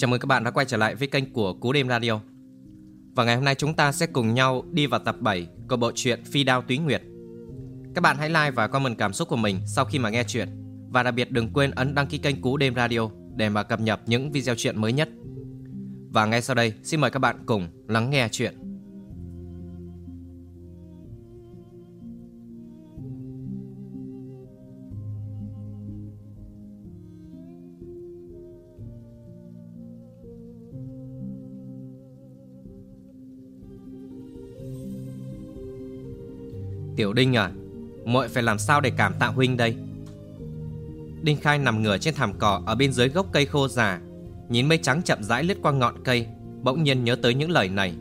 Chào mừng các bạn đã quay trở lại với kênh của Cú Đêm Radio. Và ngày hôm nay chúng ta sẽ cùng nhau đi vào tập 7 của bộ truyện Phi Đao Túy Nguyệt. Các bạn hãy like và comment cảm xúc của mình sau khi mà nghe chuyện. Và đặc biệt đừng quên ấn đăng ký kênh Cú Đêm Radio để mà cập nhật những video chuyện mới nhất. Và ngay sau đây, xin mời các bạn cùng lắng nghe chuyện. Tiểu Đinh à, muội phải làm sao để cảm tạ huynh đây? Đinh Khai nằm ngửa trên thảm cỏ ở bên dưới gốc cây khô già, nhìn mây trắng chậm rãi lướt qua ngọn cây, bỗng nhiên nhớ tới những lời này.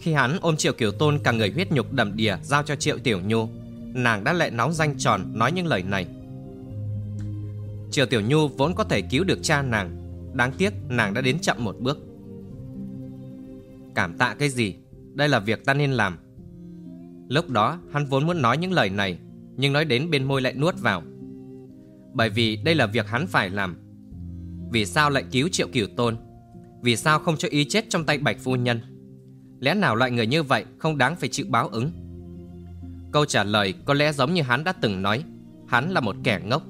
Khi hắn ôm Triệu Kiều Tôn cả người huyết nhục đầm đìa giao cho Triệu Tiểu Nhu, nàng đã lại nóng danh tròn nói những lời này. Triệu Tiểu Nhu vốn có thể cứu được cha nàng, đáng tiếc nàng đã đến chậm một bước. Cảm tạ cái gì? Đây là việc ta nên làm. Lúc đó, hắn vốn muốn nói những lời này, Nhưng nói đến bên môi lại nuốt vào. Bởi vì đây là việc hắn phải làm. Vì sao lại cứu triệu cửu tôn? Vì sao không cho y chết trong tay bạch phu nhân? Lẽ nào loại người như vậy Không đáng phải chịu báo ứng? Câu trả lời có lẽ giống như hắn đã từng nói, Hắn là một kẻ ngốc.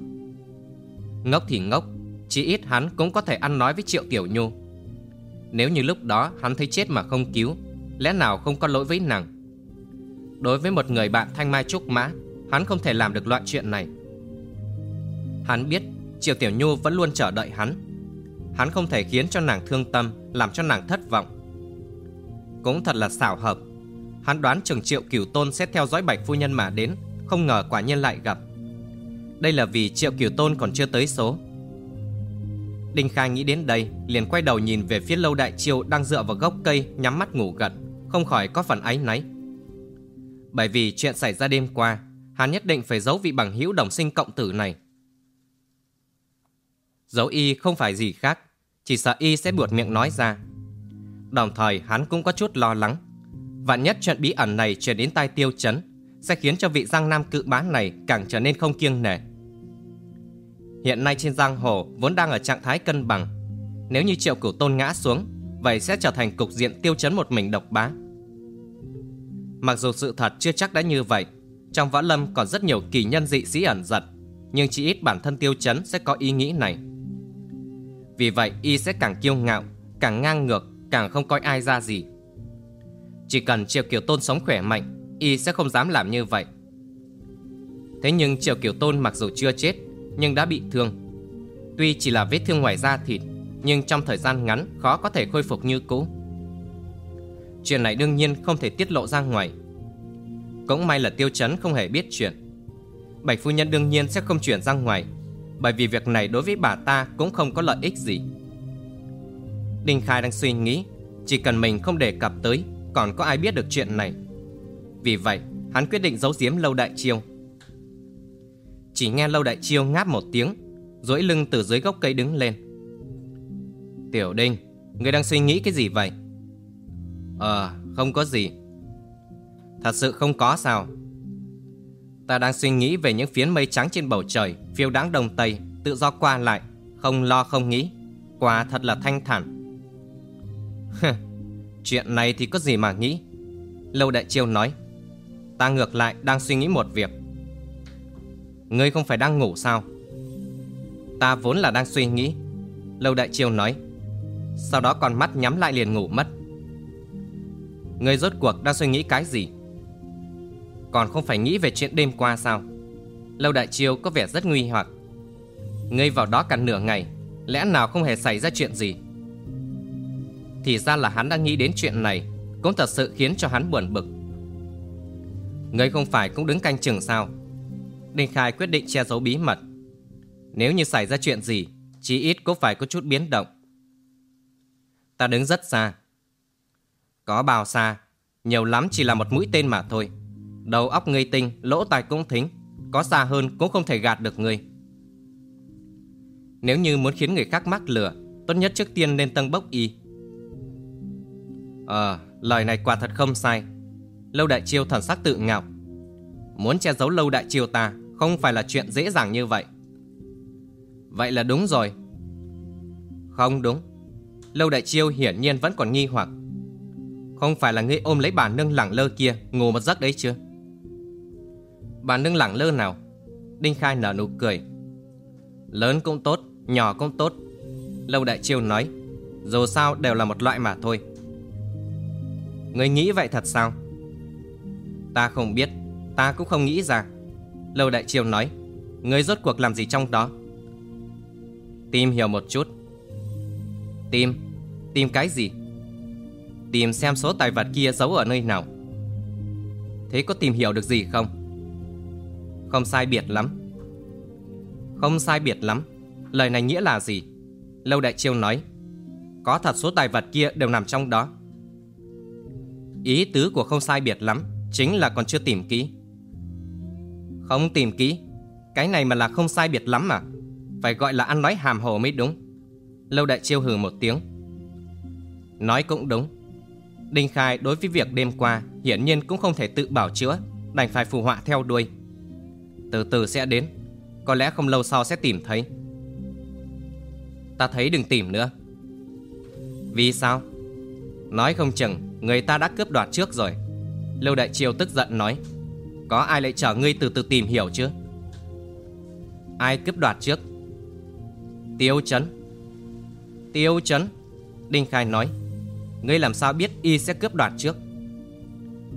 Ngốc thì ngốc Chỉ ít hắn cũng có thể ăn nói với triệu tiểu nhu. Nếu như lúc đó hắn thấy chết mà không cứu, Lẽ nào không có lỗi với nàng? Đối với một người bạn thanh mai trúc mã, Hắn không thể làm được loại chuyện này. Hắn biết Triệu Tiểu Nhu vẫn luôn chờ đợi hắn. Hắn không thể khiến cho nàng thương tâm, Làm cho nàng thất vọng. Cũng thật là xảo hợp. Hắn đoán chừng Triệu Cửu Tôn sẽ theo dõi Bạch Phu Nhân mà đến, Không ngờ quả nhiên lại gặp. Đây là vì Triệu Cửu Tôn còn chưa tới số. Đinh Khai nghĩ đến đây, Liền quay đầu nhìn về phía lâu đại chiêu Đang dựa vào gốc cây nhắm mắt ngủ gật, Không khỏi có phần áy náy bởi vì chuyện xảy ra đêm qua, hắn nhất định phải giấu vị bằng hữu đồng sinh cộng tử này. Giấu y không phải gì khác, chỉ sợ y sẽ buột miệng nói ra. Đồng thời hắn cũng có chút lo lắng. Vạn nhất chuyện bí ẩn này truyền đến tai tiêu chấn, sẽ khiến cho vị giang nam cự bá này càng trở nên không kiêng nể. Hiện nay trên giang hồ vốn đang ở trạng thái cân bằng. Nếu như triệu cửu tôn ngã xuống, vậy sẽ trở thành cục diện tiêu chấn một mình độc bá. Mặc dù sự thật chưa chắc đã như vậy, trong võ lâm còn rất nhiều kỳ nhân dị sĩ ẩn giật, nhưng chỉ ít bản thân tiêu chấn sẽ có ý nghĩ này. Vì vậy y sẽ càng kiêu ngạo, càng ngang ngược, càng không coi ai ra gì. Chỉ cần Triệu Kiều Tôn sống khỏe mạnh, y sẽ không dám làm như vậy. Thế nhưng Triệu Kiều Tôn mặc dù chưa chết, nhưng đã bị thương. Tuy chỉ là vết thương ngoài da thịt, nhưng trong thời gian ngắn khó có thể khôi phục như cũ. Chuyện này đương nhiên không thể tiết lộ ra ngoài. Cũng may là tiêu chấn không hề biết chuyện. Bạch phu nhân đương nhiên sẽ không chuyển ra ngoài, Bởi vì việc này đối với bà ta cũng không có lợi ích gì. Đinh Khai đang suy nghĩ, Chỉ cần mình không đề cập tới, Còn có ai biết được chuyện này? Vì vậy, hắn quyết định giấu giếm Lâu Đại Chiêu. Chỉ nghe Lâu Đại Chiêu ngáp một tiếng, duỗi lưng từ dưới gốc cây đứng lên. Tiểu Đinh Người đang suy nghĩ cái gì vậy? Ờ, không có gì. Thật sự không có sao? Ta đang suy nghĩ về những phiến mây trắng trên bầu trời, phiêu đáng đông tây, tự do qua lại, không lo không nghĩ. Quả thật là thanh thản. Chuyện này thì có gì mà nghĩ? Lâu Đại Chiêu nói. Ta ngược lại đang suy nghĩ một việc. Ngươi không phải đang ngủ sao? Ta vốn là đang suy nghĩ. Lâu Đại Chiêu nói. Sau đó còn mắt nhắm lại liền ngủ mất. Người rốt cuộc đang suy nghĩ cái gì? Còn không phải nghĩ về chuyện đêm qua sao? Lâu đại chiêu có vẻ rất nguy hoặc Ngươi vào đó cả nửa ngày, Lẽ nào không hề xảy ra chuyện gì? Thì ra là hắn đang nghĩ đến chuyện này, Cũng thật sự khiến cho hắn buồn bực. Ngươi không phải cũng đứng canh chừng sao? Đinh Khai quyết định che giấu bí mật. Nếu như xảy ra chuyện gì, Chí ít cũng phải có chút biến động. Ta đứng rất xa có bao xa, nhiều lắm chỉ là một mũi tên mà thôi. Đầu óc ngươi tinh, lỗ tai cũng thính, có xa hơn cũng không thể gạt được ngươi. Nếu như muốn khiến người khác mắc lừa, tốt nhất trước tiên nên tân bốc y. Ờ, lời này quả thật không sai. Lâu đại chiêu thần sắc tự ngạo. Muốn che giấu lâu đại chiêu ta không phải là chuyện dễ dàng như vậy. Vậy là đúng rồi. Không đúng, Lâu Đại Chiêu hiển nhiên vẫn còn nghi hoặc không phải là ngươi ôm lấy bà nương lẳng lơ kia Ngủ một giấc đấy chưa? Bà nương lẳng lơ nào? Đinh Khai nở nụ cười. Lớn cũng tốt, nhỏ cũng tốt. Lâu Đại Chiêu nói Dù sao đều là một loại mà thôi. Ngươi nghĩ vậy thật sao? Ta không biết Ta cũng không nghĩ ra. Lâu Đại Chiêu nói Ngươi rốt cuộc làm gì trong đó? Tìm hiểu một chút. Tìm Tìm cái gì? Tìm xem số tài vật kia giấu ở nơi nào. Thế có tìm hiểu được gì không? Không sai biệt lắm. Không sai biệt lắm. Lời này nghĩa là gì? Lâu Đại Chiêu nói, Có thật số tài vật kia đều nằm trong đó. Ý tứ của không sai biệt lắm Chính là còn chưa tìm kỹ. Không tìm kỹ? Cái này mà là không sai biệt lắm mà Phải gọi là ăn nói hàm hồ mới đúng. Lâu Đại Chiêu hừ một tiếng. Nói cũng đúng. Đinh Khai đối với việc đêm qua Hiển nhiên cũng không thể tự bảo chữa, Đành phải phù họa theo đuôi. Từ từ sẽ đến, Có lẽ không lâu sau sẽ tìm thấy. Ta thấy đừng tìm nữa. Vì sao? Nói không chừng, Người ta đã cướp đoạt trước rồi. Lưu Đại Triều tức giận nói, Có ai lại chở ngươi từ từ tìm hiểu chứ? Ai cướp đoạt trước? Tiêu chấn. Tiêu chấn, Đinh Khai nói. Ngươi làm sao biết y sẽ cướp đoạt trước?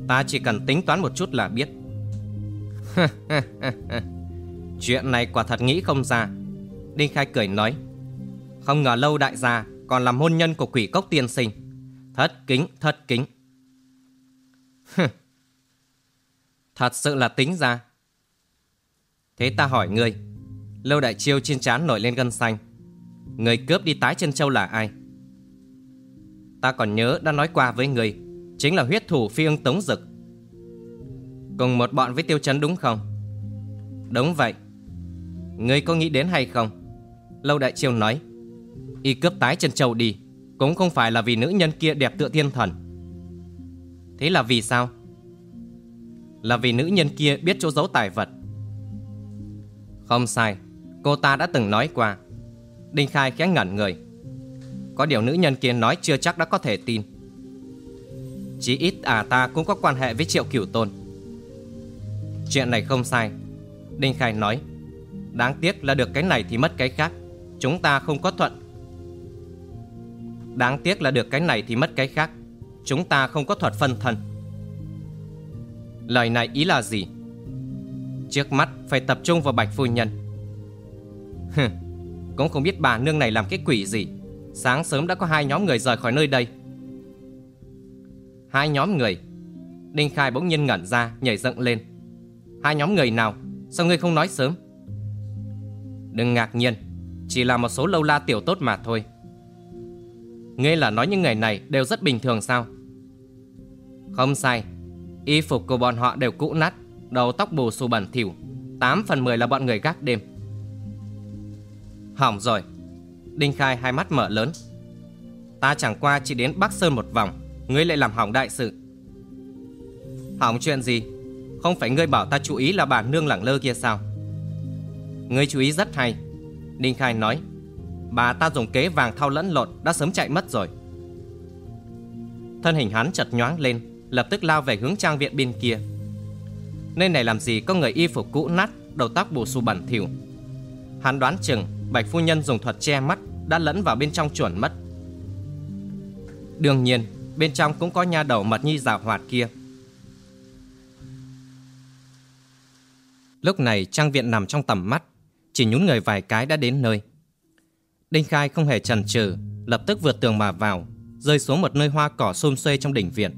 Ta chỉ cần tính toán một chút là biết. Chuyện này quả thật nghĩ không ra. Đinh Khai cười nói Không ngờ lâu đại gia Còn làm hôn nhân của quỷ cốc tiên sinh. Thất kính, thất kính. Thật sự là tính ra. Thế ta hỏi ngươi Lâu đại chiêu trên trán nổi lên gân xanh. Người cướp đi tái chân châu là ai? Ta còn nhớ đã nói qua với người, Chính là huyết thủ phi ưng tống dực. Cùng một bọn với tiêu chấn đúng không? Đúng vậy. Người có nghĩ đến hay không? Lâu đại chiêu nói. Y cướp tái chân châu đi, Cũng không phải là vì nữ nhân kia đẹp tựa thiên thần. Thế là vì sao? Là vì nữ nhân kia biết chỗ giấu tài vật. Không sai, Cô ta đã từng nói qua. Đinh Khai khẽ ngẩn người có điều nữ nhân kia nói chưa chắc đã có thể tin. Chí ít à ta cũng có quan hệ với triệu cửu tôn. Chuyện này không sai. Đinh Khai nói, Đáng tiếc là được cái này thì mất cái khác. Chúng ta không có thuận. Đáng tiếc là được cái này thì mất cái khác. Chúng ta không có thuật phân thân. Lời này ý là gì? Trước mắt phải tập trung vào bạch phu nhân. Hừ, Cũng không biết bà nương này làm cái quỷ gì. Sáng sớm đã có hai nhóm người rời khỏi nơi đây. Hai nhóm người. Đinh Khai bỗng nhiên ngẩn ra, Nhảy dựng lên. Hai nhóm người nào? Sao ngươi không nói sớm? Đừng ngạc nhiên, Chỉ là một số lâu la tiểu tốt mà thôi. Ngươi là nói những người này Đều rất bình thường sao? Không sai, Y phục của bọn họ đều cũ nát, Đầu tóc bù xù bẩn thỉu, tám phần mười là bọn người gác đêm. Hỏng rồi Đinh Khai hai mắt mở lớn. Ta chẳng qua chỉ đến Bắc Sơn một vòng, Ngươi lại làm hỏng đại sự. Hỏng chuyện gì? Không phải ngươi bảo ta chú ý là bà nương lẳng lơ kia sao? Ngươi chú ý rất hay, Đinh Khai nói. Bà ta dùng kế vàng thao lẫn lộn Đã sớm chạy mất rồi. Thân hình hắn chật nhoáng lên, Lập tức lao về hướng trang viện bên kia. Nơi này làm gì có người y phục cũ nát, Đầu tóc bù xù bẩn thỉu. Hắn đoán chừng Bạch phu nhân dùng thuật che mắt Đã lẫn vào bên trong chuẩn mất. Đương nhiên, Bên trong cũng có nha đầu mật nhi giả hoạt kia. Lúc này trang viện nằm trong tầm mắt, Chỉ nhún người vài cái đã đến nơi. Đinh Khai không hề chần chừ, Lập tức vượt tường mà vào, Rơi xuống một nơi hoa cỏ xôn xuê trong đỉnh viện.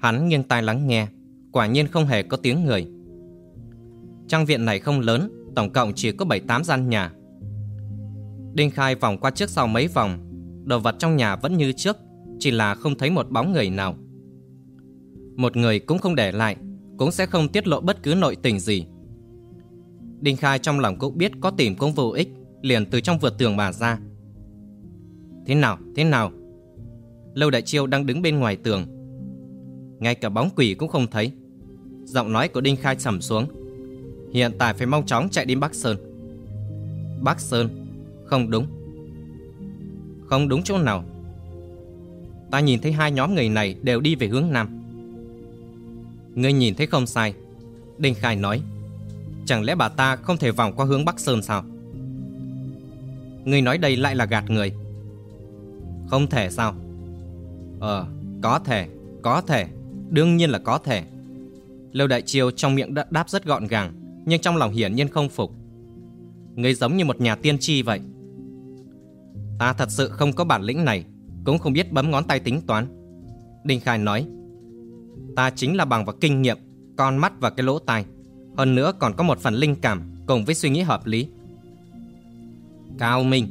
Hắn nghiêng tai lắng nghe, Quả nhiên không hề có tiếng người. Trang viện này không lớn tổng cộng chỉ có 7-8 gian nhà. Đinh Khai vòng qua trước sau mấy vòng, đồ vật trong nhà vẫn như trước, chỉ là không thấy một bóng người nào. Một người cũng không để lại, cũng sẽ không tiết lộ bất cứ nội tình gì. Đinh Khai trong lòng cũng biết có tìm cũng vô ích, liền từ trong vượt tường mà ra. Thế nào, thế nào? Lâu Đại Chiêu đang đứng bên ngoài tường. Ngay cả bóng quỷ cũng không thấy. Giọng nói của Đinh Khai sầm xuống. Hiện tại phải mau chóng chạy đến Bắc Sơn. Bắc Sơn? Không đúng. Không đúng chỗ nào. Ta nhìn thấy hai nhóm người này đều đi về hướng Nam. Ngươi nhìn thấy không sai. Đinh Khai nói, Chẳng lẽ bà ta không thể vòng qua hướng Bắc Sơn sao? Ngươi nói đây lại là gạt người. Không thể sao? Ờ có thể Có thể. Đương nhiên là có thể. Lâu Đại Chiêu trong miệng đã đáp rất gọn gàng. Nhưng trong lòng hiển nhiên không phục. Ngươi giống như một nhà tiên tri vậy. Ta thật sự không có bản lĩnh này, Cũng không biết bấm ngón tay tính toán. Đinh Khai nói, Ta chính là bằng vào kinh nghiệm, Con mắt và cái lỗ tai, Hơn nữa còn có một phần linh cảm Cùng với suy nghĩ hợp lý. Cao Minh.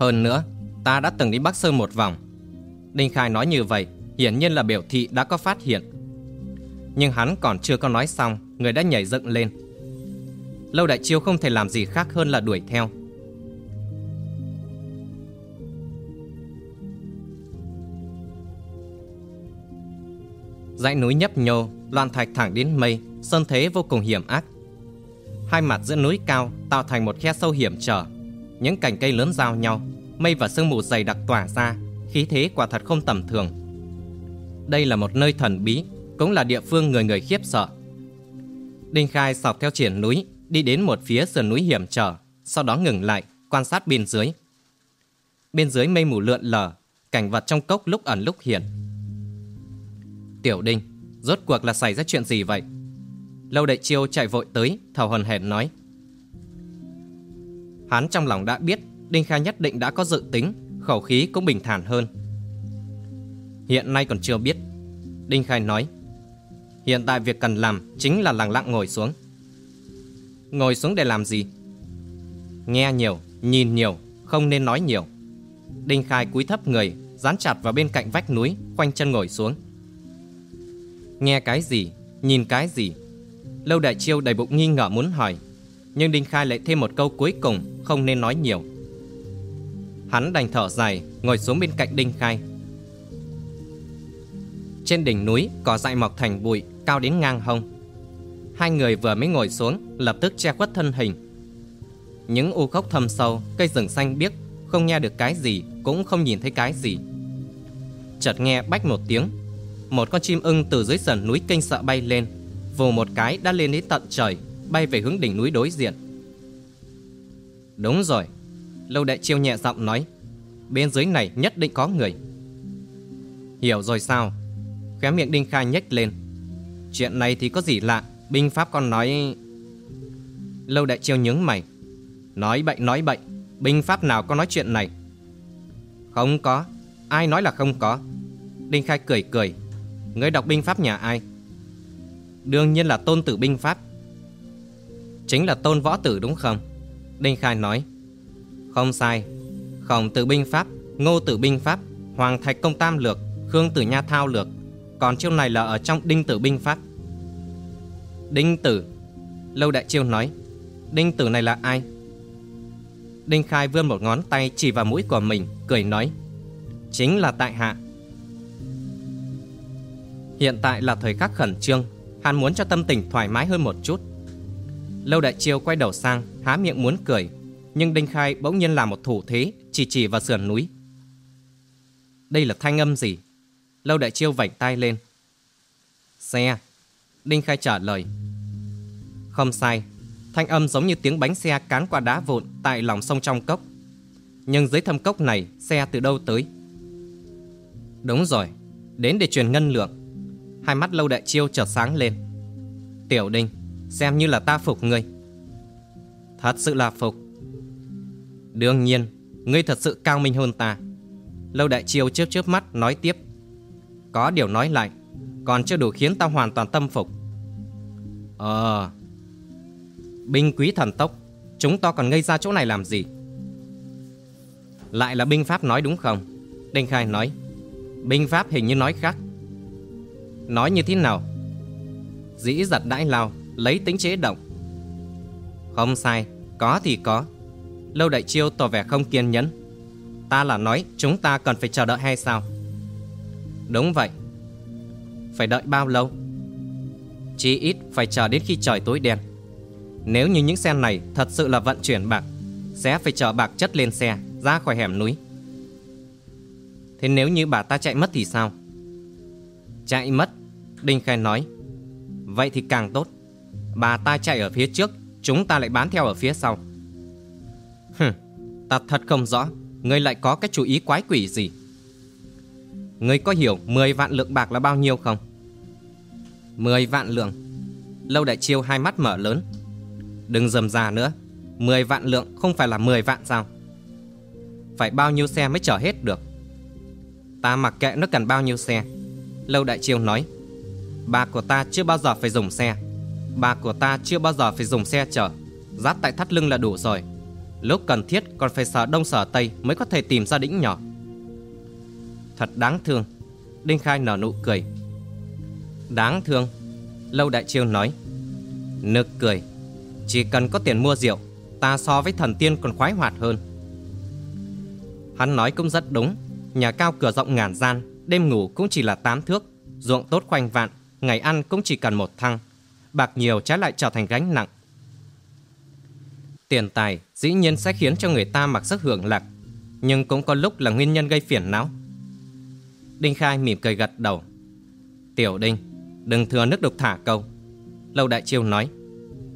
Hơn nữa, Ta đã từng đi Bắc Sơn một vòng. Đinh Khai nói như vậy, Hiển nhiên là biểu thị đã có phát hiện. Nhưng hắn còn chưa có nói xong Người đã nhảy dựng lên Lâu Đại Chiêu không thể làm gì khác hơn là đuổi theo dãy núi nhấp nhô, loạn thạch thẳng đến mây, sơn thế vô cùng hiểm ác. Hai mặt giữa núi cao tạo thành một khe sâu hiểm trở. Những cành cây lớn giao nhau, mây và sương mù dày đặc tỏa ra, khí thế quả thật không tầm thường. Đây là một nơi thần bí, cũng là địa phương người người khiếp sợ. Đinh Khai sọc theo triển núi, đi đến một phía sườn núi hiểm trở, sau đó ngừng lại, quan sát bên dưới. Bên dưới mây mù lượn lờ, cảnh vật trong cốc lúc ẩn lúc hiện, Tiểu Đinh, rốt cuộc là xảy ra chuyện gì vậy? Lâu Đại Chiêu chạy vội tới, thầu hồn hển nói. Hắn trong lòng đã biết Đinh Khai nhất định đã có dự tính, khẩu khí cũng bình thản hơn. Hiện nay còn chưa biết. Đinh Khai nói. Hiện tại việc cần làm chính là lặng lặng ngồi xuống. Ngồi xuống để làm gì? Nghe nhiều, nhìn nhiều, không nên nói nhiều. Đinh Khai cúi thấp người, dán chặt vào bên cạnh vách núi, khoanh chân ngồi xuống. Nghe cái gì, nhìn cái gì Lâu Đại Chiêu đầy bụng nghi ngờ muốn hỏi Nhưng Đinh Khai lại thêm một câu cuối cùng Không nên nói nhiều Hắn đành thở dài Ngồi xuống bên cạnh Đinh Khai Trên đỉnh núi Cỏ dại mọc thành bụi Cao đến ngang hông Hai người vừa mới ngồi xuống Lập tức che khuất thân hình Những u khốc thâm sâu Cây rừng xanh biếc Không nghe được cái gì Cũng không nhìn thấy cái gì Chợt nghe bách một tiếng một con chim ưng từ dưới sườn núi kinh sợ bay lên, vù một cái đã lên đến tận trời, bay về hướng đỉnh núi đối diện. Đúng rồi, Lâu Đại Chiêu nhẹ giọng nói, bên dưới này nhất định có người. Hiểu rồi sao? Khóe miệng Đinh Khai nhếch lên. Chuyện này thì có gì lạ, binh pháp còn nói... Lâu Đại Chiêu nhướng mày. Nói bậy nói bậy, binh pháp nào có nói chuyện này? Không có, ai nói là không có? Đinh Khai cười cười, Ngươi đọc binh pháp nhà ai? Đương nhiên là tôn tử binh pháp. Chính là tôn võ tử đúng không? Đinh Khai nói. Không sai. Khổng tử binh pháp Ngô tử binh pháp Hoàng thạch công tam lược Khương tử nha thao lược còn chiêu này là ở trong đinh tử binh pháp. Đinh tử, Lâu đại chiêu nói, Đinh tử này là ai? Đinh Khai vươn một ngón tay chỉ vào mũi của mình, Cười nói, Chính là tại hạ. Hiện tại là thời khắc khẩn trương, Hắn muốn cho tâm tình thoải mái hơn một chút. Lâu đại chiêu quay đầu sang, Há miệng muốn cười, Nhưng Đinh Khai bỗng nhiên làm một thủ thế, Chỉ chỉ vào sườn núi. Đây là thanh âm gì? Lâu đại chiêu vảnh tay lên. Xe. Đinh Khai trả lời. Không sai. Thanh âm giống như tiếng bánh xe cán qua đá vụn Tại lòng sông trong cốc. Nhưng dưới thâm cốc này, Xe từ đâu tới? Đúng rồi. Đến để truyền ngân lượng. Hai mắt lâu đại chiêu chợt sáng lên. Tiểu đinh, Xem như là ta phục ngươi. Thật sự là phục. Đương nhiên, Ngươi thật sự cao minh hơn ta. Lâu đại chiêu chớp chớp mắt nói tiếp. Có điều nói lại, Còn chưa đủ khiến ta hoàn toàn tâm phục. Ờ Binh quý thần tốc, Chúng ta còn ngây ra chỗ này làm gì? Lại là binh pháp nói đúng không? Đinh Khai nói, Binh pháp hình như nói khác. Nói như thế nào? Dĩ giật đãi lao, Lấy tính chế động. Không sai, Có thì có. Lâu đại chiêu tỏ vẻ không kiên nhẫn. Ta là nói, chúng ta cần phải chờ đợi hay sao? Đúng vậy Phải đợi bao lâu Chí ít phải chờ đến khi trời tối đen Nếu như những xe này thật sự là vận chuyển bạc Sẽ phải chở bạc chất lên xe Ra khỏi hẻm núi Thế nếu như bà ta chạy mất thì sao? Chạy mất? Đinh Khai nói. Vậy thì càng tốt. Bà ta chạy ở phía trước, chúng ta lại bán theo ở phía sau. Hừm, ta thật không rõ, ngươi lại có cái chú ý quái quỷ gì. Ngươi có hiểu 10 vạn lượng bạc là bao nhiêu không? 10 vạn lượng. Lâu Đại Chiêu hai mắt mở lớn. Đừng dầm già nữa, 10 vạn lượng không phải là 10 vạn sao? Phải bao nhiêu xe mới chở hết được? Ta mặc kệ nó cần bao nhiêu xe. Lâu Đại Chiêu nói. Bà của ta chưa bao giờ phải dùng xe. Bà của ta chưa bao giờ phải dùng xe chở. Dát tại thắt lưng là đủ rồi. Lúc cần thiết còn phải sở đông sở tây mới có thể tìm ra đỉnh nhỏ. Thật đáng thương. Đinh Khai nở nụ cười. Đáng thương. Lâu Đại Chiêu nói. Nực cười. Chỉ cần có tiền mua rượu, ta so với thần tiên còn khoái hoạt hơn. Hắn nói cũng rất đúng. Nhà cao cửa rộng ngàn gian, đêm ngủ cũng chỉ là tám thước, ruộng tốt khoanh vạn, ngày ăn cũng chỉ cần một thăng. Bạc nhiều trái lại trở thành gánh nặng. Tiền tài dĩ nhiên sẽ khiến cho người ta mặc sức hưởng lạc, nhưng cũng có lúc là nguyên nhân gây phiền não. Đinh Khai mỉm cười gật đầu. Tiểu Đinh, đừng thừa nước đục thả câu. Lâu Đại Chiêu nói,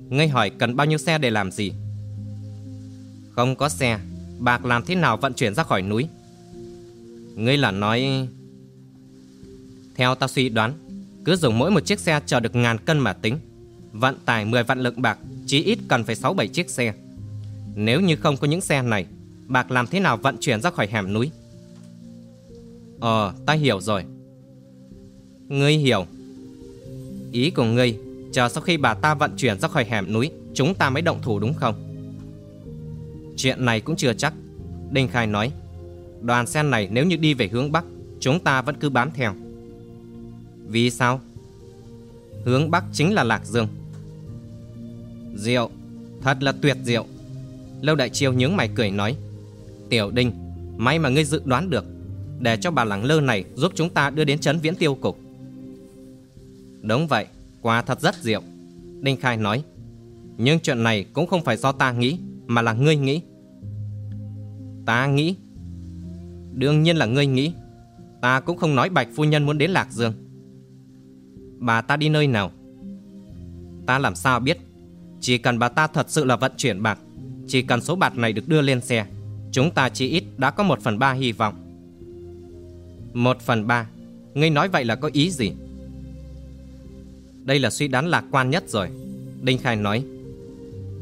ngươi hỏi cần bao nhiêu xe để làm gì? Không có xe, bạc làm thế nào vận chuyển ra khỏi núi? Ngươi là nói... Theo ta suy đoán, cứ dùng mỗi một chiếc xe chở được ngàn cân mà tính. Vận tải 10 vạn lượng bạc, chí ít cần phải 6-7 chiếc xe. Nếu như không có những xe này, bạc làm thế nào vận chuyển ra khỏi hẻm núi? Ờ, ta hiểu rồi. Ngươi hiểu. Ý của ngươi, chờ sau khi bà ta vận chuyển ra khỏi hẻm núi, chúng ta mới động thủ đúng không? Chuyện này cũng chưa chắc. Đinh Khai nói. Đoàn xe này nếu như đi về hướng Bắc, chúng ta vẫn cứ bám theo. Vì sao? Hướng Bắc chính là Lạc Dương. Rượu, thật là tuyệt rượu. Lâu Đại Chiêu nhướng mày cười nói. Tiểu Đinh, may mà ngươi dự đoán được để cho bà lẳng lơ này giúp chúng ta đưa đến chấn viễn tiêu cục. Đúng vậy, quả thật rất diệu. Đinh Khai nói. Nhưng chuyện này cũng không phải do ta nghĩ, mà là ngươi nghĩ. Ta nghĩ. Đương nhiên là ngươi nghĩ. Ta cũng không nói Bạch Phu Nhân muốn đến Lạc Dương. Bà ta đi nơi nào? Ta làm sao biết? Chỉ cần bà ta thật sự là vận chuyển bạc, chỉ cần số bạc này được đưa lên xe, chúng ta chỉ ít đã có một phần ba hy vọng. Một phần ba. Ngươi nói vậy là có ý gì? Đây là suy đoán lạc quan nhất rồi. Đinh Khai nói,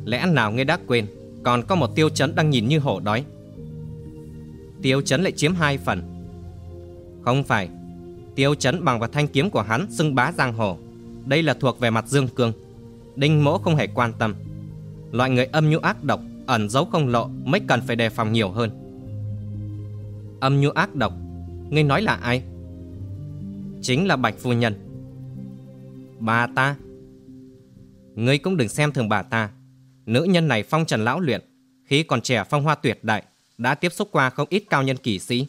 Lẽ nào ngươi đã quên, Còn có một tiêu chấn đang nhìn như hổ đói. Tiêu chấn lại chiếm hai phần. Không phải, Tiêu chấn bằng vào thanh kiếm của hắn Xưng bá giang hồ. Đây là thuộc về mặt dương cương. Đinh mỗ không hề quan tâm. Loại người âm nhu ác độc, Ẩn giấu không lộ, Mới cần phải đề phòng nhiều hơn. Âm nhu ác độc Ngươi nói là ai? Chính là Bạch Phu Nhân. Bà ta. Ngươi cũng đừng xem thường bà ta. Nữ nhân này phong trần lão luyện, Khi còn trẻ phong hoa tuyệt đại, Đã tiếp xúc qua không ít cao nhân kỳ sĩ.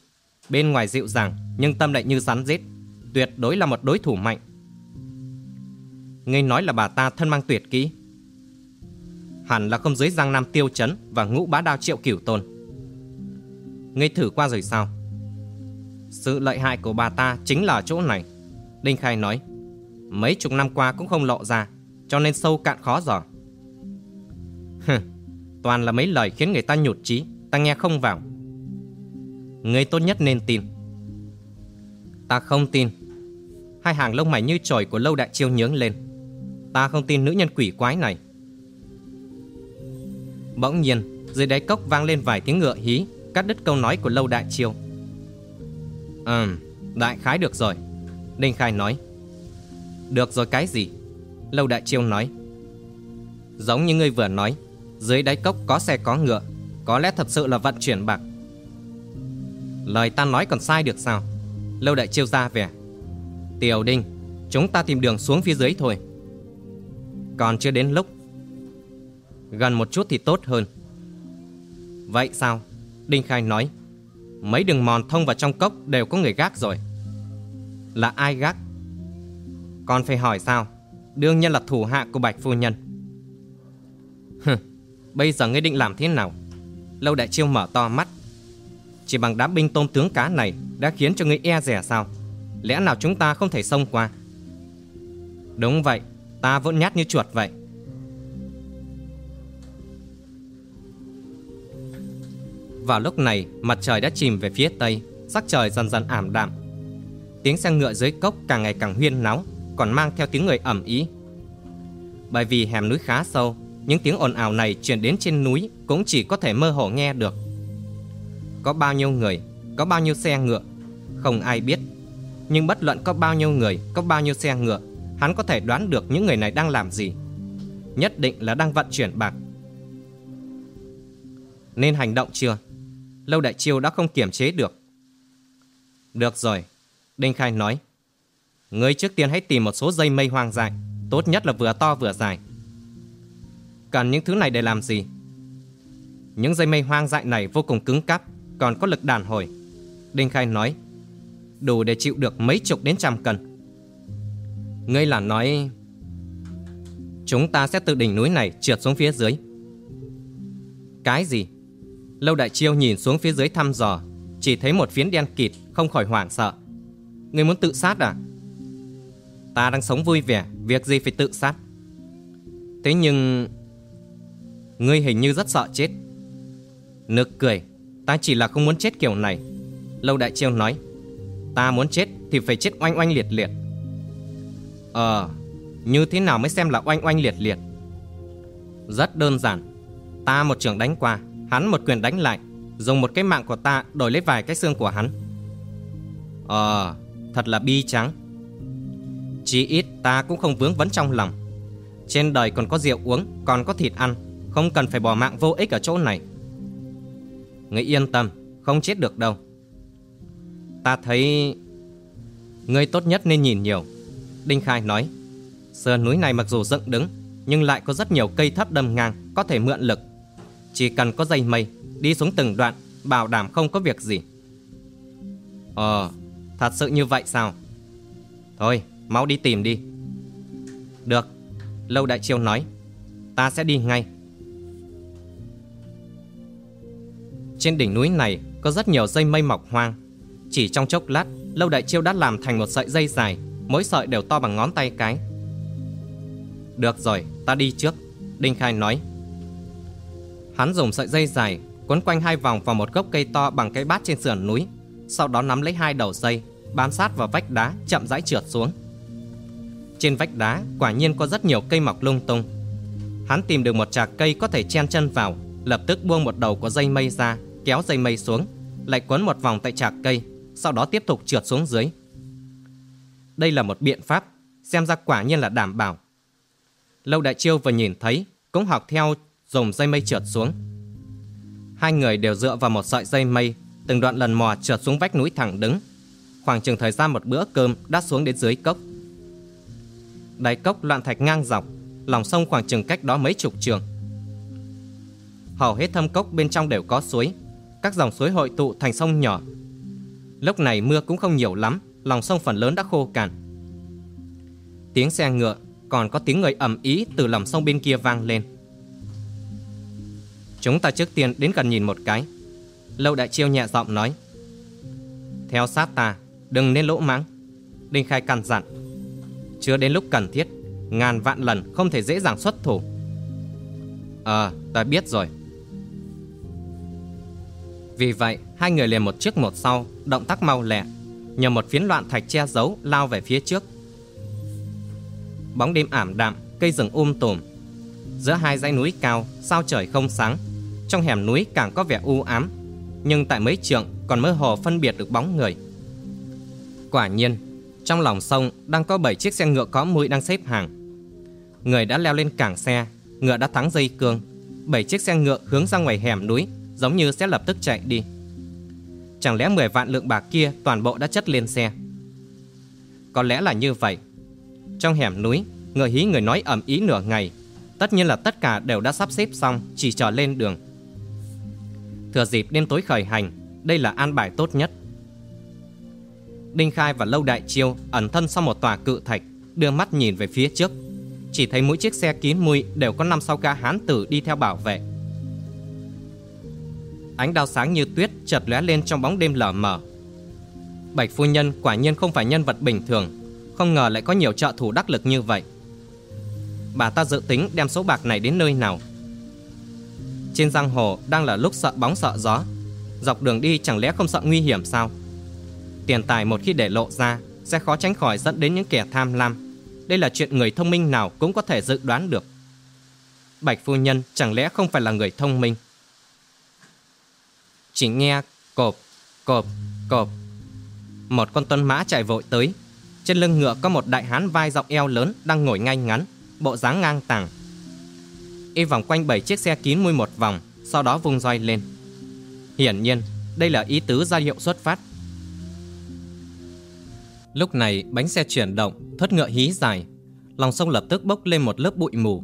Bên ngoài dịu dàng, Nhưng tâm lại như rắn rết, Tuyệt đối là một đối thủ mạnh. Ngươi nói là bà ta thân mang tuyệt kỹ. Hẳn là không dưới giang nam tiêu chấn Và ngũ bá đao triệu cửu tôn. Ngươi thử qua rồi sao? Sự lợi hại của bà ta chính là chỗ này. Đinh Khai nói, Mấy chục năm qua cũng không lộ ra, Cho nên sâu cạn khó dò. Toàn là mấy lời khiến người ta nhụt chí, Ta nghe không vào. Người tốt nhất nên tin. Ta không tin. Hai hàng lông mày như trồi của lâu đại chiêu nhướng lên. Ta không tin nữ nhân quỷ quái này. Bỗng nhiên, Dưới đáy cốc vang lên vài tiếng ngựa hí, Cắt đứt câu nói của lâu đại chiêu. Ừ, đại khái được rồi. Đinh Khai nói. Được rồi cái gì? Lâu Đại Chiêu nói. Giống như ngươi vừa nói Dưới đáy cốc có xe có ngựa Có lẽ thật sự là vận chuyển bạc Lời ta nói còn sai được sao? Lâu Đại Chiêu ra vẻ. Tiểu Đinh Chúng ta tìm đường xuống phía dưới thôi. Còn chưa đến lúc. Gần một chút thì tốt hơn. Vậy sao? Đinh Khai nói. Mấy đường mòn thông vào trong cốc đều có người gác rồi Là ai gác con phải hỏi sao Đương nhiên là thủ hạ của Bạch Phu Nhân Hừ, Bây giờ ngươi định làm thế nào Lâu Đại Chiêu mở to mắt Chỉ bằng đám binh tôm tướng cá này đã khiến cho ngươi e rẻ sao? Lẽ nào chúng ta không thể xông qua? Đúng vậy, ta vẫn nhát như chuột vậy. Vào lúc này, mặt trời đã chìm về phía tây, sắc trời dần dần ảm đạm. Tiếng xe ngựa dưới cốc càng ngày càng huyên náo, còn mang theo tiếng người ẩm ý. Bởi vì hẻm núi khá sâu, những tiếng ồn ào này truyền đến trên núi cũng chỉ có thể mơ hồ nghe được. Có bao nhiêu người, có bao nhiêu xe ngựa, không ai biết. Nhưng bất luận có bao nhiêu người, có bao nhiêu xe ngựa, hắn có thể đoán được những người này đang làm gì. Nhất định là đang vận chuyển bạc. Nên hành động chưa? Lâu Đại Chiêu đã không kiểm chế được. Được rồi, Đinh Khai nói. Ngươi trước tiên hãy tìm một số dây mây hoang dại, tốt nhất là vừa to vừa dài. Cần những thứ này để làm gì? Những dây mây hoang dại này vô cùng cứng cáp, còn có lực đàn hồi. Đinh Khai nói, đủ để chịu được mấy chục đến trăm cân. Ngươi là nói... Chúng ta sẽ từ đỉnh núi này trượt xuống phía dưới. Cái gì? Lâu Đại Chiêu nhìn xuống phía dưới thăm dò, chỉ thấy một phiến đen kịt, không khỏi hoảng sợ. người muốn tự sát à? Ta đang sống vui vẻ, việc gì phải tự sát? Thế nhưng... Ngươi hình như rất sợ chết. Nực cười, ta chỉ là không muốn chết kiểu này. Lâu Đại Chiêu nói, ta muốn chết thì phải chết oanh oanh liệt liệt. Ờ, như thế nào mới xem là oanh oanh liệt liệt? Rất đơn giản, ta một trường đánh qua, Hắn một quyền đánh lại, Dùng một cái mạng của ta đổi lấy vài cái xương của hắn. Ờ Thật là bi trắng Chí ít ta cũng không vướng vấn trong lòng. Trên đời còn có rượu uống, Còn có thịt ăn, Không cần phải bỏ mạng vô ích ở chỗ này. Ngươi yên tâm, Không chết được đâu. Ta thấy Ngươi tốt nhất nên nhìn nhiều. Đinh Khai nói, Sườn núi này mặc dù dựng đứng, Nhưng lại có rất nhiều cây thấp đâm ngang, Có thể mượn lực chỉ cần có dây mây, Đi xuống từng đoạn, Bảo đảm không có việc gì. Ờ Thật sự như vậy sao? Thôi, mau đi tìm đi. Được, Lâu Đại Chiêu nói, Ta sẽ đi ngay. Trên đỉnh núi này Có rất nhiều dây mây mọc hoang. Chỉ trong chốc lát, Lâu Đại Chiêu đã làm thành một sợi dây dài, Mỗi sợi đều to bằng ngón tay cái. Được rồi, ta đi trước, Đinh Khai nói. Hắn dùng sợi dây dài quấn quanh hai vòng vào một gốc cây to bằng cái bát trên sườn núi, sau đó nắm lấy hai đầu dây, bám sát vào vách đá chậm rãi trượt xuống. Trên vách đá quả nhiên có rất nhiều cây mọc lung tung. Hắn tìm được một trạc cây có thể chen chân vào, lập tức buông một đầu của dây mây ra, kéo dây mây xuống, lại quấn một vòng tại trạc cây, sau đó tiếp tục trượt xuống dưới. Đây là một biện pháp, xem ra quả nhiên là đảm bảo. Lâu Đại Chiêu vừa nhìn thấy, cũng học theo dùng dây mây trượt xuống. Hai người đều dựa vào một sợi dây mây, từng đoạn lần mò trượt xuống vách núi thẳng đứng. Khoảng chừng thời gian một bữa cơm đã xuống đến dưới cốc. Đáy cốc loạn thạch ngang dọc, lòng sông khoảng chừng cách đó mấy chục trường. Hầu hết thâm cốc bên trong đều có suối, các dòng suối hội tụ thành sông nhỏ. Lúc này mưa cũng không nhiều lắm, lòng sông phần lớn đã khô cạn. Tiếng xe ngựa, còn có tiếng người ầm ý từ lòng sông bên kia vang lên. Chúng ta trước tiên đến gần nhìn một cái. Lâu đại chiêu nhẹ giọng nói. Theo sát ta, Đừng nên lỗ mắng Đinh Khai căn dặn. Chưa đến lúc cần thiết, Ngàn vạn lần không thể dễ dàng xuất thủ. Ờ ta biết rồi. Vì vậy, Hai người liền một trước một sau, Động tác mau lẹ, Nhờ một phiến loạn thạch che giấu Lao về phía trước. Bóng đêm ảm đạm, Cây rừng um tùm. Giữa hai dãy núi cao, Sao trời không sáng trong hẻm núi càng có vẻ u ám, Nhưng tại mấy trượng còn mơ hồ phân biệt được bóng người. Quả nhiên, Trong lòng sông đang có 7 chiếc xe ngựa có mũi đang xếp hàng. Người đã leo lên cảng xe, Ngựa đã thắng dây cương. Bảy chiếc xe ngựa hướng ra ngoài hẻm núi, Giống như sẽ lập tức chạy đi. Chẳng lẽ 10 vạn lượng bạc kia Toàn bộ đã chất lên xe? Có lẽ là như vậy. Trong hẻm núi Người hí người nói ầm ý nửa ngày. Tất nhiên là tất cả đều đã sắp xếp xong, Chỉ chờ lên đường. Thừa dịp đêm tối khởi hành Đây là an bài tốt nhất Đinh Khai và Lâu Đại Chiêu ẩn thân sau một tòa cự thạch Đưa mắt nhìn về phía trước Chỉ thấy mỗi chiếc xe kín mùi Đều có năm sáu ca hán tử đi theo bảo vệ Ánh đao sáng như tuyết chợt lóe lên trong bóng đêm lờ mờ. Bạch phu nhân quả nhiên không phải nhân vật bình thường, không ngờ lại có nhiều trợ thủ đắc lực như vậy. Bà ta dự tính đem số bạc này đến nơi nào? Trên giang hồ đang là lúc sợ bóng sợ gió, dọc đường đi chẳng lẽ không sợ nguy hiểm sao? Tiền tài một khi để lộ ra sẽ khó tránh khỏi dẫn đến những kẻ tham lam. Đây là chuyện người thông minh nào cũng có thể dự đoán được. Bạch phu nhân chẳng lẽ không phải là người thông minh? Chỉ nghe cộp, cộp, cộp. Một con tuân mã chạy vội tới. Trên lưng ngựa có một đại hán vai rộng eo lớn đang ngồi ngay ngắn, bộ dáng ngang tàng. Y vòng quanh bảy chiếc xe kín mui một vòng, sau đó vung roi lên. Hiển nhiên, đây là ý tứ ra hiệu xuất phát. Lúc này bánh xe chuyển động, thất ngựa hí dài, lòng sông lập tức bốc lên một lớp bụi mù.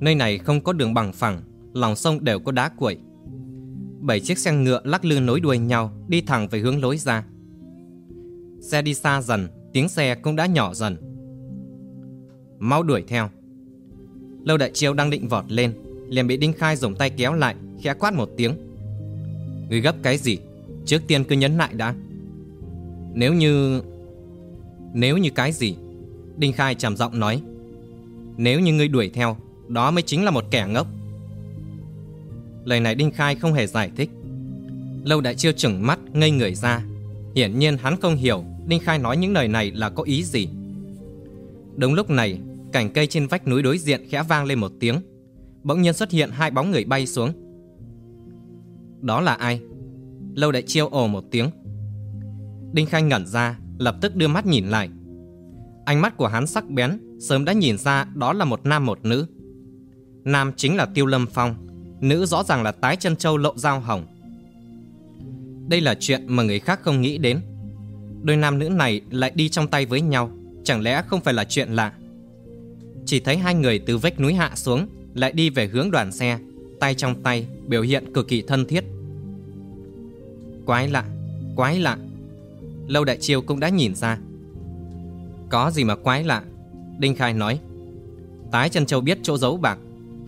Nơi này không có đường bằng phẳng, lòng sông đều có đá cuội. Bảy chiếc xe ngựa lắc lư nối đuôi nhau, đi thẳng về hướng lối ra. Xe đi xa dần, tiếng xe cũng đã nhỏ dần. Mau đuổi theo. Lâu đại chiêu đang định vọt lên, liền bị Đinh Khai dùng tay kéo lại, khẽ quát một tiếng. người gấp cái gì? Trước tiên cứ nhấn lại đã. Nếu như... Nếu như cái gì? Đinh Khai trầm giọng nói. Nếu như ngươi đuổi theo, đó mới chính là một kẻ ngốc. Lời này Đinh Khai không hề giải thích. Lâu đại chiêu chừng mắt, ngây người ra. Hiển nhiên hắn không hiểu Đinh Khai nói những lời này là có ý gì. Đúng lúc này, cành cây trên vách núi đối diện khẽ vang lên một tiếng. Bỗng nhiên xuất hiện hai bóng người bay xuống. Đó là ai? Lâu đại chiêu ồ một tiếng. Đinh khanh ngẩn ra, lập tức đưa mắt nhìn lại. Ánh mắt của hắn sắc bén, sớm đã nhìn ra đó là một nam một nữ. Nam chính là Tiêu Lâm Phong, nữ rõ ràng là tái chân châu lộ dao hồng. Đây là chuyện mà người khác không nghĩ đến. Đôi nam nữ này lại đi trong tay với nhau, chẳng lẽ không phải là chuyện lạ. Chỉ thấy hai người từ vách núi hạ xuống, lại đi về hướng đoàn xe, tay trong tay, biểu hiện cực kỳ thân thiết. Quái lạ, quái lạ. Lâu Đại Chiêu cũng đã nhìn ra. Có gì mà quái lạ? Đinh Khai nói. Tái chân châu biết chỗ giấu bạc,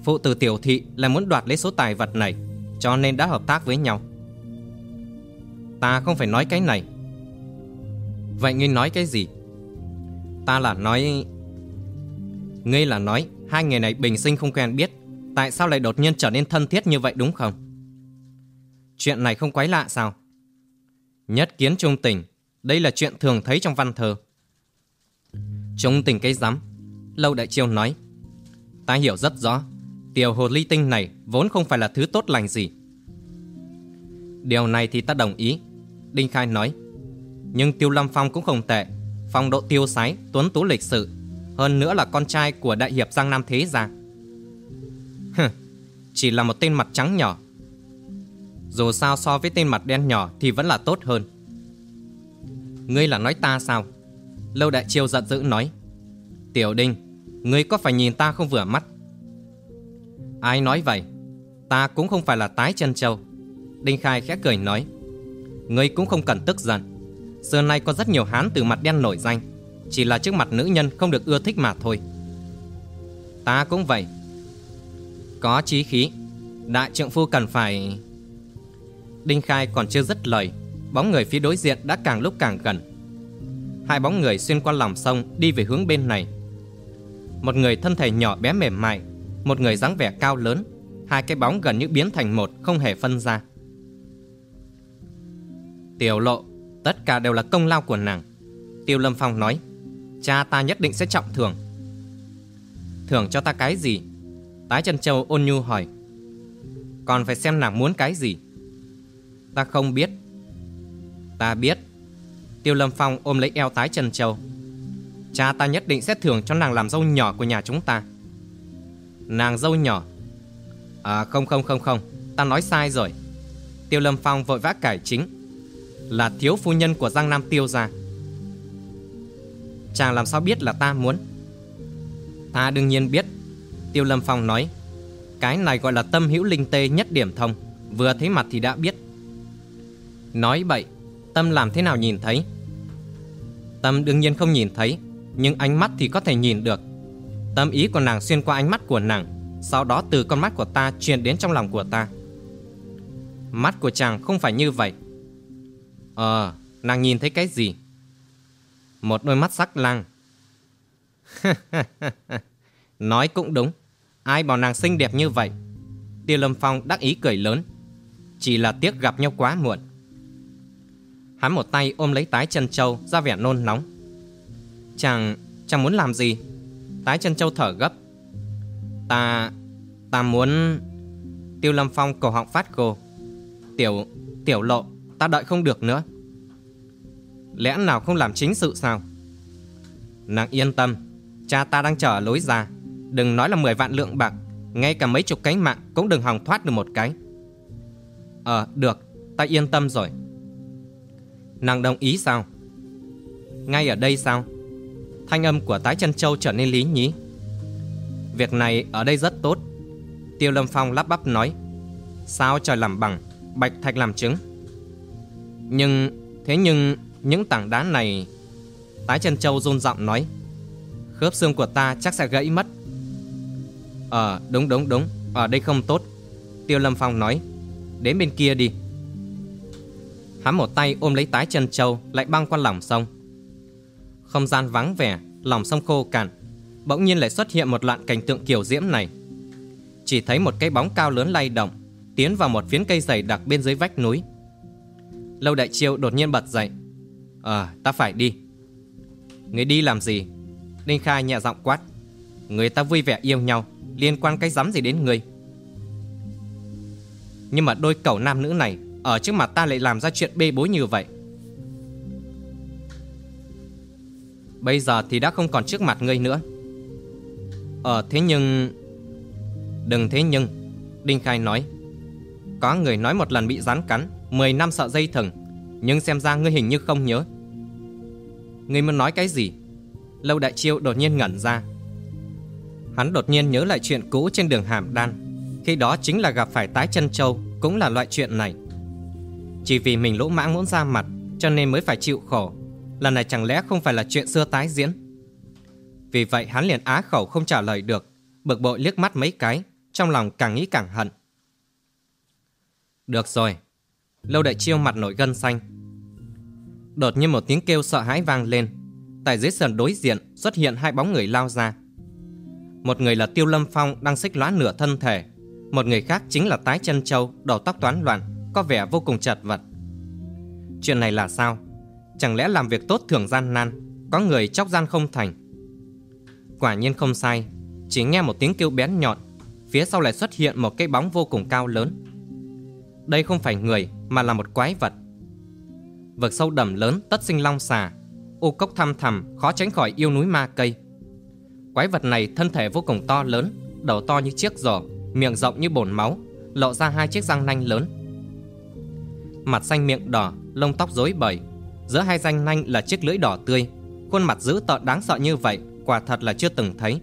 phụ tử tiểu thị là muốn đoạt lấy số tài vật này, cho nên đã hợp tác với nhau. Ta không phải nói cái này. Vậy ngươi nói cái gì? Ta là nói... Ngươi là nói hai người này bình sinh không quen biết, tại sao lại đột nhiên trở nên thân thiết như vậy đúng không? Chuyện này không quái lạ sao? Nhất kiến trung tình, đây là chuyện thường thấy trong văn thơ. Trung tình cái rắm Lâu Đại Chiêu nói Ta hiểu rất rõ Tiểu hồ ly tinh này vốn không phải là thứ tốt lành gì Điều này thì ta đồng ý Đinh Khai nói Nhưng Tiêu Lâm Phong cũng không tệ Phong độ tiêu sái, tuấn tú lịch sự hơn nữa là con trai của đại hiệp Giang Nam Thế Gia. Hừ, Chỉ là một tên mặt trắng nhỏ. Dù sao so với tên mặt đen nhỏ Thì vẫn là tốt hơn. Ngươi là nói ta sao? Lâu Đại Chiêu giận dữ nói. Tiểu Đinh Ngươi có phải nhìn ta không vừa mắt? Ai nói vậy? Ta cũng không phải là tái chân châu. Đinh Khai khẽ cười nói. Ngươi cũng không cần tức giận. Xưa nay có rất nhiều hán từ mặt đen nổi danh. Chỉ là trước mặt nữ nhân không được ưa thích mà thôi. Ta cũng vậy. Có chí khí, Đại trượng phu cần phải Đinh Khai còn chưa dứt lời, Bóng người phía đối diện đã càng lúc càng gần. Hai bóng người xuyên qua lòng sông Đi về hướng bên này. Một người thân thể nhỏ bé mềm mại, Một người dáng vẻ cao lớn, Hai cái bóng gần như biến thành một Không hề phân ra. Tiểu lộ, Tất cả đều là công lao của nàng. Tiêu Lâm Phong nói Cha ta nhất định sẽ trọng thưởng. Thưởng cho ta cái gì? Tái chân châu ôn nhu hỏi. Còn phải xem nàng muốn cái gì? Ta không biết. Ta biết. Tiêu Lâm Phong ôm lấy eo tái chân châu. Cha ta nhất định sẽ thưởng cho nàng làm dâu nhỏ của nhà chúng ta. Nàng dâu nhỏ? À không không không không. Ta nói sai rồi. Tiêu Lâm Phong vội vã cải chính. Là thiếu phu nhân của Giang Nam Tiêu gia Chàng làm sao biết là ta muốn? Ta đương nhiên biết Tiêu Lâm Phong nói. Cái này gọi là tâm hữu linh tê nhất điểm thông Vừa thấy mặt thì đã biết. Nói bậy Tâm làm thế nào nhìn thấy? Tâm đương nhiên không nhìn thấy Nhưng ánh mắt thì có thể nhìn được. Tâm ý của nàng xuyên qua ánh mắt của nàng Sau đó từ con mắt của ta truyền đến trong lòng của ta. Mắt của chàng không phải như vậy. Ờ, nàng nhìn thấy cái gì? Một đôi mắt sắc lăng Nói cũng đúng. Ai bảo nàng xinh đẹp như vậy? Tiêu Lâm Phong đắc ý cười lớn. Chỉ là tiếc gặp nhau quá muộn. Hắn một tay ôm lấy tái chân châu ra vẻ nôn nóng. Chàng, chàng muốn làm gì? Tái chân châu thở gấp. Ta, ta muốn... Tiêu Lâm Phong cổ họng phát cô. Tiểu, tiểu lộ, ta đợi không được nữa. Lẽ nào không làm chính sự sao? Nàng yên tâm, cha ta đang chờ ở lối ra. Đừng nói là 10 vạn lượng bạc, ngay cả mấy chục cái mạng cũng đừng hòng thoát được một cái. Ờ, được, ta yên tâm rồi. Nàng đồng ý sao? Ngay ở đây sao? Thanh âm của tái chân châu trở nên lý nhí. Việc này ở đây rất tốt. Tiêu Lâm Phong lắp bắp nói. Sao trời làm bằng, bạch thạch làm trứng. Nhưng, thế nhưng, những tảng đá này... Tái chân châu run giọng nói. Khớp xương của ta chắc sẽ gãy mất. Ờ, đúng đúng đúng, ở đây không tốt. Tiêu Lâm Phong nói. Đến bên kia đi. Hắn một tay ôm lấy tái chân châu lại băng qua lòng sông. Không gian vắng vẻ, lòng sông khô cạn, bỗng nhiên lại xuất hiện một loạn cảnh tượng kiểu diễm này. Chỉ thấy một cái bóng cao lớn lay động, tiến vào một phiến cây dày đặc bên dưới vách núi. Lâu Đại Chiêu đột nhiên bật dậy. Ờ, ta phải đi. Người đi làm gì? Đinh Khai nhẹ giọng quát. Người ta vui vẻ yêu nhau, liên quan cái rắm gì đến người? Nhưng mà đôi cẩu nam nữ này ở trước mặt ta lại làm ra chuyện bê bối như vậy Bây giờ thì đã không còn trước mặt ngươi nữa Ờ thế nhưng Đừng thế nhưng Đinh Khai nói Có người nói một lần bị rắn cắn 10 năm sợ dây thừng Nhưng xem ra ngươi hình như không nhớ Ngươi muốn nói cái gì? Lâu Đại Chiêu đột nhiên ngẩn ra. Hắn đột nhiên nhớ lại chuyện cũ trên đường Hàm Đan. Khi đó chính là gặp phải tái chân châu, Cũng là loại chuyện này. Chỉ vì mình lỗ mãng muốn ra mặt, Cho nên mới phải chịu khổ. Lần này chẳng lẽ không phải là chuyện xưa tái diễn? Vì vậy hắn liền á khẩu không trả lời được, Bực bội liếc mắt mấy cái, Trong lòng càng nghĩ càng hận. Được rồi. Lâu đại chiêu mặt nổi gân xanh Đột nhiên một tiếng kêu sợ hãi vang lên Tại dưới sườn đối diện xuất hiện hai bóng người lao ra Một người là Tiêu Lâm Phong đang xích lõa nửa thân thể Một người khác chính là Tái chân Châu Đầu tóc toán loạn có vẻ vô cùng chật vật. Chuyện này là sao? Chẳng lẽ làm việc tốt thường gian nan, có người chóc gian không thành? Quả nhiên không sai, chỉ nghe một tiếng kêu bén nhọn, phía sau lại xuất hiện một cái bóng vô cùng cao lớn. Đây không phải người mà là một quái vật. Vực sâu đầm lớn tất sinh long xà, u cốc thăm thầm khó tránh khỏi yêu núi ma cây. Quái vật này thân thể vô cùng to lớn, đầu to như chiếc giỏ, miệng rộng như bồn máu, lộ ra hai chiếc răng nanh lớn mặt xanh miệng đỏ, lông tóc rối bời. Giữa hai răng nanh là chiếc lưỡi đỏ tươi, khuôn mặt dữ tợn đáng sợ như vậy, quả thật là chưa từng thấy.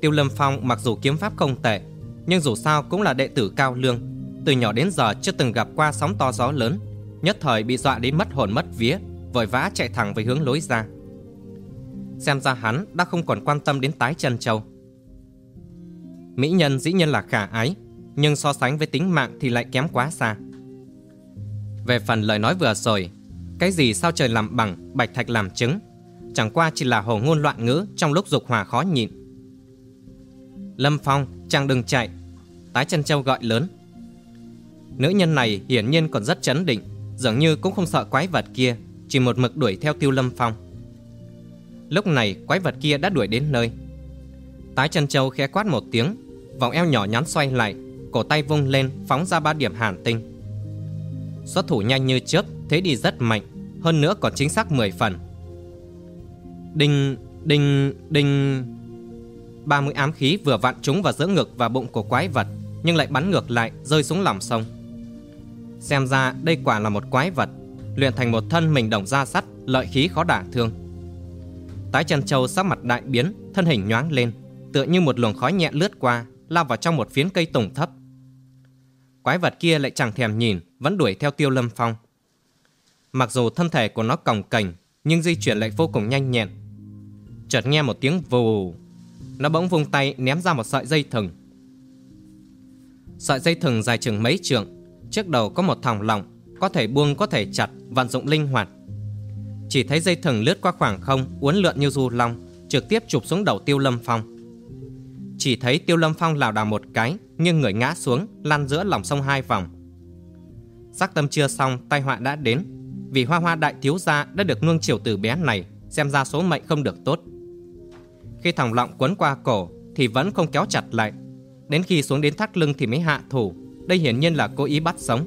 Tiêu Lâm Phong mặc dù kiếm pháp không tệ, nhưng dù sao cũng là đệ tử cao lương, từ nhỏ đến giờ chưa từng gặp qua sóng to gió lớn, nhất thời bị dọa đến mất hồn mất vía, vội vã chạy thẳng về hướng lối ra. Xem ra hắn đã không còn quan tâm đến tái chân châu. Mỹ nhân dĩ nhiên là khả ái, nhưng so sánh với tính mạng thì lại kém quá xa. Về phần lời nói vừa rồi, cái gì sao trời làm bằng, bạch thạch làm trứng, chẳng qua chỉ là hồ ngôn loạn ngữ trong lúc dục hòa khó nhịn. Lâm Phong, chàng đừng chạy, tái chân châu gọi lớn. Nữ nhân này hiển nhiên còn rất chấn định, dường như cũng không sợ quái vật kia, chỉ một mực đuổi theo tiêu Lâm Phong. Lúc này quái vật kia đã đuổi đến nơi. Tái chân châu khẽ quát một tiếng, vòng eo nhỏ nhắn xoay lại, cổ tay vung lên phóng ra ba điểm hàn tinh. Xuất thủ nhanh như chớp Thế đi rất mạnh Hơn nữa còn chính xác 10 phần Đinh, đinh, đinh 30 ám khí vừa vặn trúng vào giữa ngực và bụng của quái vật Nhưng lại bắn ngược lại rơi xuống lòng sông Xem ra đây quả là một quái vật, Luyện thành một thân mình đồng da sắt, Lợi khí khó đả thương. Tái chân châu sắc mặt đại biến, Thân hình nhoáng lên, Tựa như một luồng khói nhẹ lướt qua, Lao vào trong một phiến cây tùng thấp. Quái vật kia lại chẳng thèm nhìn, Vẫn đuổi theo tiêu lâm phong. Mặc dù thân thể của nó còng cành, Nhưng di chuyển lại vô cùng nhanh nhẹn. Chợt nghe một tiếng vù, Nó bỗng vung tay ném ra một sợi dây thừng. Sợi dây thừng dài chừng mấy trượng Trước đầu có một thòng lọng, Có thể buông, có thể chặt, Vận dụng linh hoạt. Chỉ thấy dây thừng lướt qua khoảng không, Uốn lượn như du long, Trực tiếp chụp xuống đầu tiêu lâm phong. Chỉ thấy tiêu lâm phong lảo đảo một cái Nhưng người ngã xuống, Lăn giữa lòng sông hai vòng. Sắc tâm chưa xong, tai họa đã đến. Vì hoa hoa đại thiếu gia đã được nuông chiều từ bé này, Xem ra số mệnh không được tốt. Khi thòng lọng quấn qua cổ, Thì vẫn không kéo chặt lại. Đến khi xuống đến thắt lưng thì mới hạ thủ. Đây hiển nhiên là cố ý bắt sống.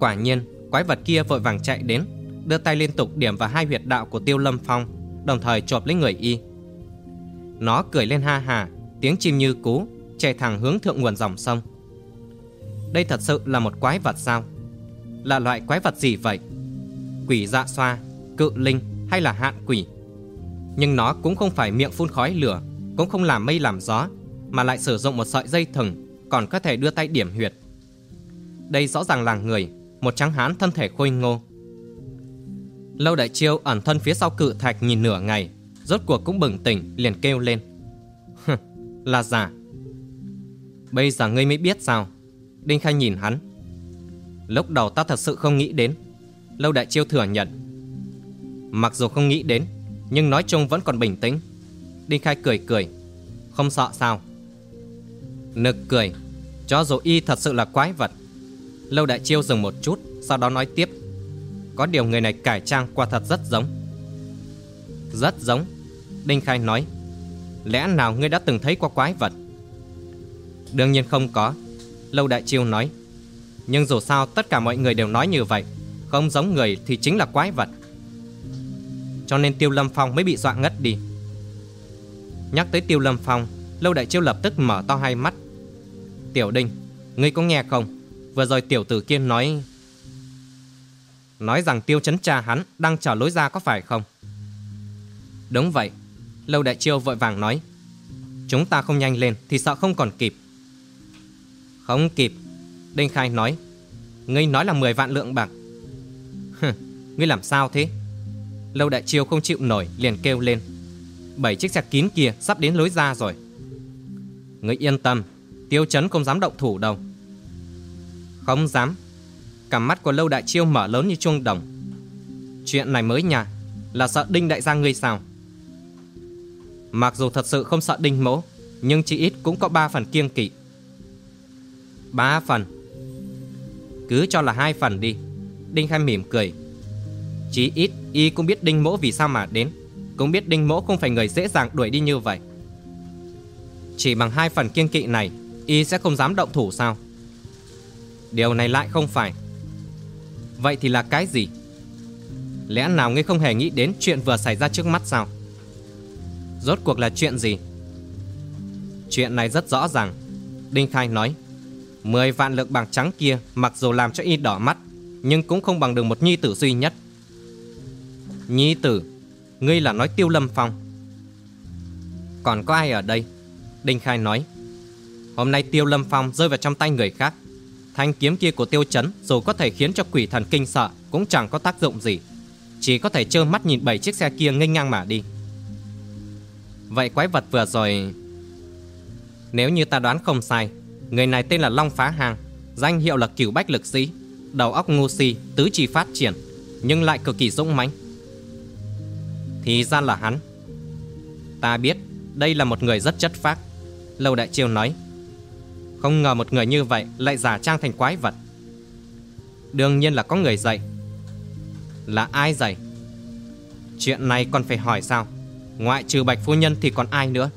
Quả nhiên Quái vật kia vội vàng chạy đến Đưa tay liên tục điểm vào hai huyệt đạo của tiêu lâm phong Đồng thời chộp lấy người y. Nó cười lên ha hà Tiếng chim như cú Chạy thẳng hướng thượng nguồn dòng sông. Đây thật sự là một quái vật sao? Là loại quái vật gì vậy? Quỷ dạ xoa Cự linh hay là hạn quỷ? Nhưng nó cũng không phải miệng phun khói lửa Cũng không làm mây làm gió mà lại sử dụng một sợi dây thừng, còn có thể đưa tay điểm huyệt. Đây rõ ràng là người, một trắng hán thân thể khôi ngô. Lâu đại chiêu ẩn thân phía sau cự thạch nhìn nửa ngày, rốt cuộc cũng bừng tỉnh, liền kêu lên. là giả. Bây giờ ngươi mới biết sao? Đinh Khai nhìn hắn. Lúc đầu ta thật sự không nghĩ đến. Lâu đại chiêu thừa nhận. Mặc dù không nghĩ đến, nhưng nói chung vẫn còn bình tĩnh. Đinh Khai cười cười. Không sợ sao? Nực cười. Cho dù y thật sự là quái vật. Lâu đại chiêu dừng một chút, Sau đó nói tiếp. Có điều người này cải trang quả thật rất giống. Rất giống, Đinh Khai nói. Lẽ nào ngươi đã từng thấy qua quái vật? Đương nhiên không có, Lâu đại chiêu nói. Nhưng dù sao tất cả mọi người đều nói như vậy, Không giống người thì chính là quái vật. Cho nên Tiêu Lâm Phong mới bị dọa ngất đi. Nhắc tới Tiêu Lâm Phong, Lâu đại chiêu lập tức mở to hai mắt. Tiểu Đinh Ngươi có nghe không? Vừa rồi tiểu tử kia nói Nói rằng tiêu chấn cha hắn Đang chờ lối ra có phải không? Đúng vậy, Lâu đại chiêu vội vàng nói, Chúng ta không nhanh lên thì sợ không còn kịp. Không kịp, Đinh Khai nói, Ngươi nói là 10 vạn lượng bạc. Ngươi làm sao thế? Lâu đại chiêu không chịu nổi, liền kêu lên, Bảy chiếc xe kín kia sắp đến lối ra rồi. Ngươi yên tâm Tiêu chấn không dám động thủ đâu. Không dám. Cả mắt của lâu đại chiêu mở lớn như chuông đồng. Chuyện này mới nhà Là sợ đinh đại gia ngươi sao? Mặc dù thật sự không sợ đinh mỗ, Nhưng chỉ ít cũng có ba phần kiêng kỵ. Ba phần. Cứ cho là hai phần đi. Đinh khai mỉm cười. Chỉ ít y cũng biết đinh mỗ vì sao mà đến. Cũng biết đinh mỗ không phải người dễ dàng đuổi đi như vậy. Chỉ bằng hai phần kiêng kỵ này y sẽ không dám động thủ sao? Điều này lại không phải. Vậy thì là cái gì? Lẽ nào ngươi không hề nghĩ đến chuyện vừa xảy ra trước mắt sao? Rốt cuộc là chuyện gì? Chuyện này rất rõ ràng. Đinh Khai nói, Mười vạn lượng bạc trắng kia Mặc dù làm cho y đỏ mắt, Nhưng cũng không bằng được một nhi tử duy nhất. Nhi tử? Ngươi là nói tiêu lâm phong. Còn có ai ở đây? Đinh Khai nói Hôm nay Tiêu Lâm Phong rơi vào trong tay người khác. Thanh kiếm kia của Tiêu Chấn Dù có thể khiến cho quỷ thần kinh sợ Cũng chẳng có tác dụng gì. Chỉ có thể trơ mắt nhìn bảy chiếc xe kia nghênh ngang mà đi. Vậy quái vật vừa rồi Nếu như ta đoán không sai Người này tên là Long Phá Hàng Danh hiệu là cửu bách lực sĩ Đầu óc ngu si, tứ chi phát triển Nhưng lại cực kỳ dũng mãnh. Thì ra là hắn. Ta biết Đây là một người rất chất phác. Lâu Đại Chiêu nói không ngờ một người như vậy lại giả trang thành quái vật. Đương nhiên là có người dạy. Là ai dạy? Chuyện này còn phải hỏi sao? Ngoại trừ bạch phu nhân thì còn ai nữa?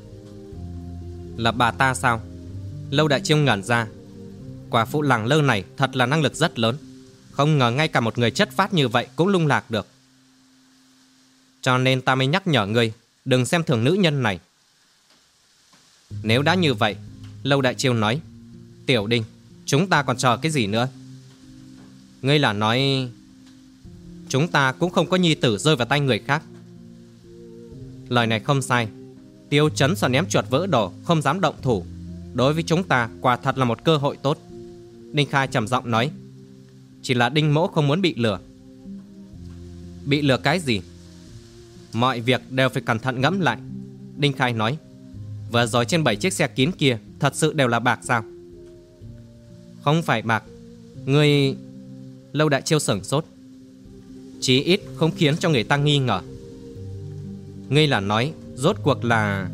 Là bà ta sao? Lâu đại chiêu ngẩn ra. Quả phụ làng lơ này thật là năng lực rất lớn. Không ngờ ngay cả một người chất phát như vậy Cũng lung lạc được. Cho nên ta mới nhắc nhở ngươi, Đừng xem thường nữ nhân này. Nếu đã như vậy, Lâu đại chiêu nói Tiểu Đinh Chúng ta còn chờ cái gì nữa? Ngươi là nói, Chúng ta cũng không có nhi tử rơi vào tay người khác. Lời này không sai. Tiêu chấn sợ ném chuột vỡ đổ Không dám động thủ. Đối với chúng ta, quả thật là một cơ hội tốt. Đinh Khai trầm giọng nói, Chỉ là Đinh Mỗ không muốn bị lừa. Bị lừa cái gì? Mọi việc đều phải cẩn thận ngẫm lại. Đinh Khai nói, Vừa rồi trên bảy chiếc xe kín kia, Thật sự đều là bạc sao? Không phải bạc. Người Lâu đại chiêu sửng sốt. Chí ít không khiến cho người ta nghi ngờ. Ngươi là nói, Rốt cuộc là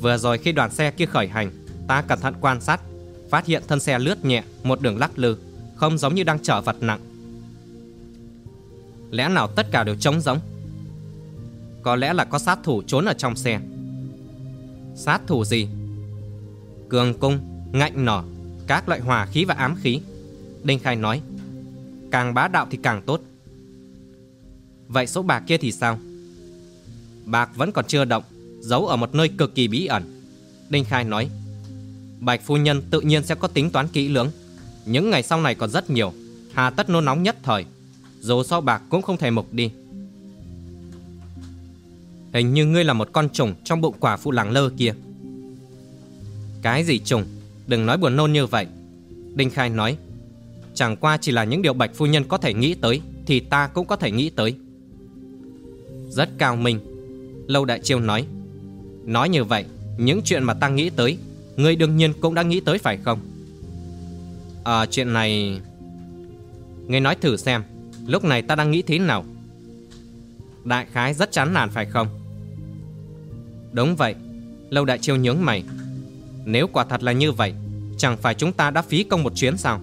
Vừa rồi khi đoàn xe kia khởi hành, Ta cẩn thận quan sát, Phát hiện thân xe lướt nhẹ Một đường lắc lư, Không giống như đang chở vật nặng. Lẽ nào tất cả đều trống giống Có lẽ là có sát thủ trốn ở trong xe. Sát thủ gì? Cường cung, Ngạnh nỏ. Các loại hỏa khí và ám khí. Đinh Khai nói, Càng bá đạo thì càng tốt. Vậy số bạc kia thì sao? Bạc vẫn còn chưa động, Giấu ở một nơi cực kỳ bí ẩn. Đinh Khai nói, Bạch phu nhân tự nhiên sẽ có tính toán kỹ lưỡng. Những ngày sau này còn rất nhiều, Hà tất nôn nóng nhất thời, Dù sao bạc cũng không thể mục đi. Hình như ngươi là một con trùng Trong bụng quả phụ làng lơ kia. Cái gì trùng? Đừng nói buồn nôn như vậy. Đinh Khai nói, Chẳng qua chỉ là những điều bạch phu nhân có thể nghĩ tới, Thì ta cũng có thể nghĩ tới. Rất cao minh. Lâu Đại Chiêu nói Nói như vậy, Những chuyện mà ta nghĩ tới, Ngươi đương nhiên cũng đã nghĩ tới phải không? À chuyện này Ngươi nói thử xem, Lúc này ta đang nghĩ thế nào? Đại khái rất chán nản phải không? Đúng vậy. Lâu Đại Chiêu nhướng mày nếu quả thật là như vậy Chẳng phải chúng ta đã phí công một chuyến sao?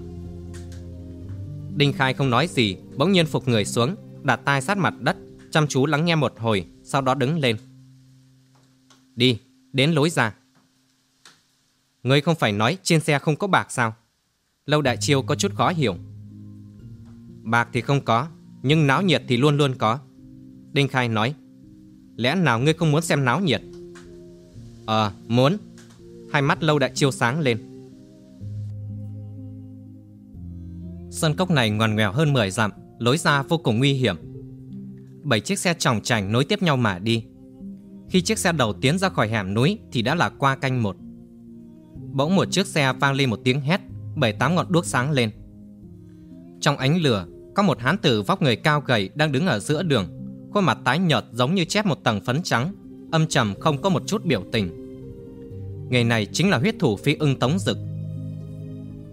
Đinh Khai không nói gì Bỗng nhiên phục người xuống Đặt tai sát mặt đất Chăm chú lắng nghe một hồi Sau đó đứng lên. Đi, đến lối ra. Người không phải nói trên xe không có bạc sao? Lâu Đại Chiêu có chút khó hiểu. Bạc thì không có Nhưng náo nhiệt thì luôn luôn có. Đinh Khai nói Lẽ nào ngươi không muốn xem náo nhiệt? Ờ, muốn. Hai mắt Lâu đã Chiêu sáng lên Sân cốc này ngoằn ngoèo hơn 10 dặm, lối ra vô cùng nguy hiểm. Bảy chiếc xe tròng chành nối tiếp nhau mà đi. Khi chiếc xe đầu tiến ra khỏi hẻm núi thì đã là qua canh một. Bỗng một chiếc xe vang lên một tiếng hét, bảy tám ngọn đuốc sáng lên. Trong ánh lửa, có một hán tử vóc người cao gầy đang đứng ở giữa đường, khuôn mặt tái nhợt giống như chép một tầng phấn trắng, âm trầm không có một chút biểu tình. Người này chính là huyết thủ phi ưng Tống Dực,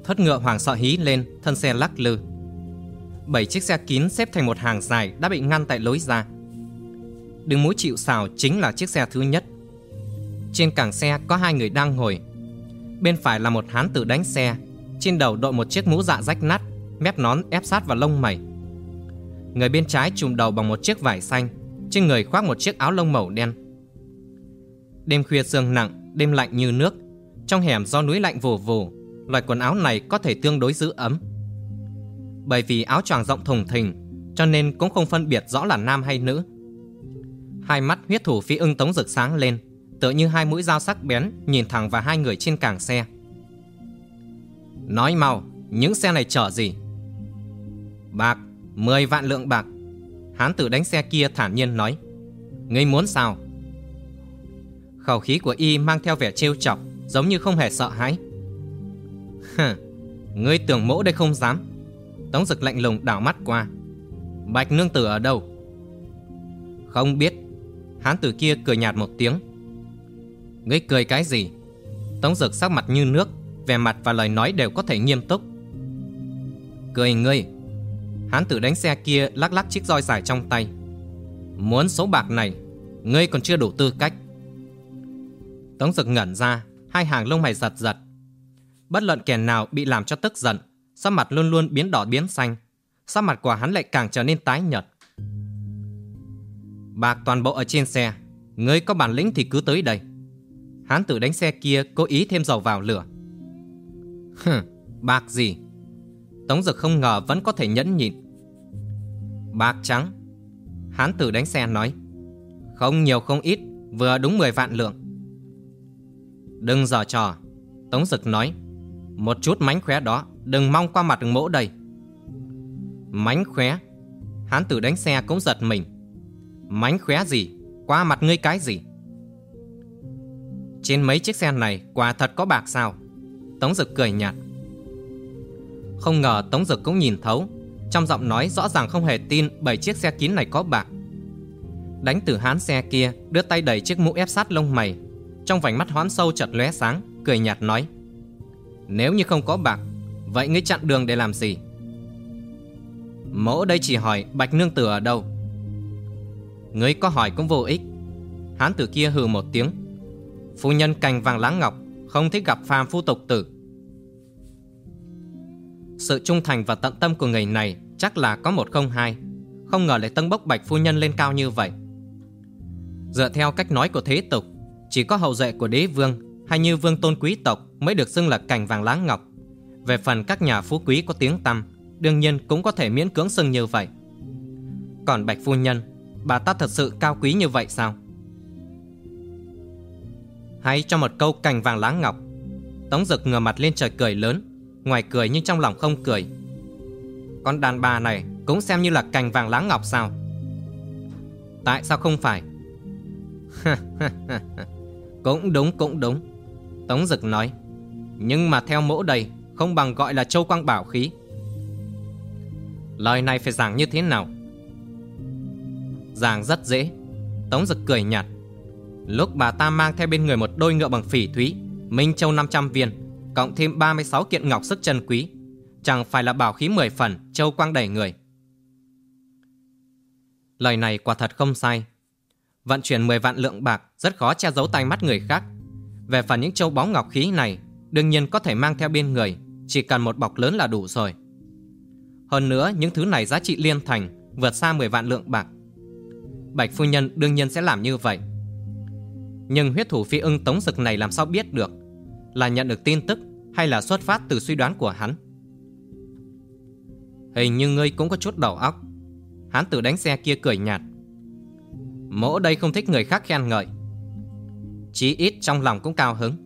Thất ngựa hoàng sợ hí lên, thân xe lắc lư. Bảy chiếc xe kín xếp thành một hàng dài đã bị ngăn tại lối ra. Đứng mũi chịu xào chính là chiếc xe thứ nhất. Trên cảng xe có hai người đang ngồi. Bên phải là một hán tử đánh xe, trên đầu đội một chiếc mũ dạ rách nát, mép nón ép sát vào lông mày. Người bên trái trùm đầu bằng một chiếc vải xanh, trên người khoác một chiếc áo lông màu đen. Đêm khuya sương nặng, đêm lạnh như nước, trong hẻm do núi lạnh vù vù, loại quần áo này có thể tương đối giữ ấm. Bởi vì áo choàng rộng thùng thình, cho nên cũng không phân biệt rõ là nam hay nữ. Hai mắt huyết thủ phi ưng tống rực sáng lên, tựa như hai mũi dao sắc bén nhìn thẳng vào hai người trên càng xe. Nói mau, những xe này chở gì? Bạc, 10 vạn lượng bạc. Hán tử đánh xe kia thản nhiên nói. Ngươi muốn sao? Khẩu khí của y mang theo vẻ trêu chọc, giống như không hề sợ hãi. Hừ, ngươi tưởng mỗ đây không dám. Tống Dực lạnh lùng đảo mắt qua. Bạch nương tử ở đâu? Không biết. Hán tử kia cười nhạt một tiếng. Ngươi cười cái gì? Tống Dực sắc mặt như nước, vẻ mặt và lời nói đều có thể nghiêm túc. Cười ngươi. Hán tử đánh xe kia lắc lắc chiếc roi dài trong tay. Muốn số bạc này, ngươi còn chưa đủ tư cách. Tống Dực ngẩn ra, hai hàng lông mày giật giật, Bất luận kẻ nào bị làm cho tức giận, sắc mặt luôn luôn biến đỏ biến xanh, sắc mặt của hắn lại càng trở nên tái nhợt. Bạc toàn bộ ở trên xe, ngươi có bản lĩnh thì cứ tới đây. Hán tử đánh xe kia cố ý thêm dầu vào lửa. Hừ, bạc gì? Tống Dực không ngờ vẫn có thể nhẫn nhịn. Bạc trắng. Hán tử đánh xe nói. Không nhiều không ít, vừa đúng 10 vạn lượng. Đừng giở trò. Tống Dực nói. Một chút mánh khóe đó, Đừng mong qua mặt mỗ đây. Mánh khóe? Hán tử đánh xe cũng giật mình. Mánh khóe gì? Qua mặt ngươi cái gì? Trên mấy chiếc xe này Quả thật có bạc sao? Tống Dực cười nhạt. Không ngờ Tống Dực cũng nhìn thấu, Trong giọng nói rõ ràng không hề tin Bảy chiếc xe kín này có bạc. Đánh tử hán xe kia Đưa tay đẩy chiếc mũ ép sát lông mày trong vành mắt hoán sâu chật lóe sáng, Cười nhạt nói, nếu như không có bạc, Vậy ngươi chặn đường để làm gì? Mẫu đây chỉ hỏi, Bạch Nương Tử ở đâu? Ngươi có hỏi cũng vô ích. Hán tử kia hừ một tiếng, Phu nhân cành vàng lá ngọc, Không thích gặp phàm phu tục tử. Sự trung thành và tận tâm của người này Chắc là có một không hai, Không ngờ lại tâng bốc bạch phu nhân lên cao như vậy. Dựa theo cách nói của thế tục chỉ có hậu duệ của đế vương Hay như vương tôn quý tộc Mới được xưng là cành vàng lá ngọc. Về phần các nhà phú quý có tiếng tăm, Đương nhiên cũng có thể miễn cưỡng xưng như vậy. Còn bạch phu nhân, Bà ta thật sự cao quý như vậy sao? Hay cho một câu cành vàng lá ngọc. Tống Dực ngửa mặt lên trời cười lớn, Ngoài cười nhưng trong lòng không cười. Con đàn bà này Cũng xem như là cành vàng lá ngọc sao? Tại sao không phải? Cũng đúng cũng đúng. Tống Dực nói, Nhưng mà theo mẫu đây, Không bằng gọi là châu quang bảo khí. Lời này phải giảng như thế nào? Giảng rất dễ. Tống Dực cười nhạt, Lúc bà ta mang theo bên người một đôi ngựa bằng phỉ thúy, Minh Châu 500 viên, Cộng thêm 36 kiện ngọc sức chân quý, Chẳng phải là bảo khí 10 phần, Châu quang đầy người. Lời này quả thật không sai. Vận chuyển 10 vạn lượng bạc, Rất khó che giấu tay mắt người khác. Về phần những châu báu ngọc khí này, Đương nhiên có thể mang theo bên người, Chỉ cần một bọc lớn là đủ rồi. Hơn nữa, những thứ này giá trị liên thành, Vượt xa 10 vạn lượng bạc. Bạch phu nhân đương nhiên sẽ làm như vậy. Nhưng huyết thủ phi ưng tống dực này làm sao biết được? Là nhận được tin tức, Hay là xuất phát từ suy đoán của hắn? Hình như ngươi cũng có chút đầu óc. Hắn tử đánh xe kia cười nhạt. Mỗ đây không thích người khác khen ngợi. Chí ít trong lòng cũng cao hứng.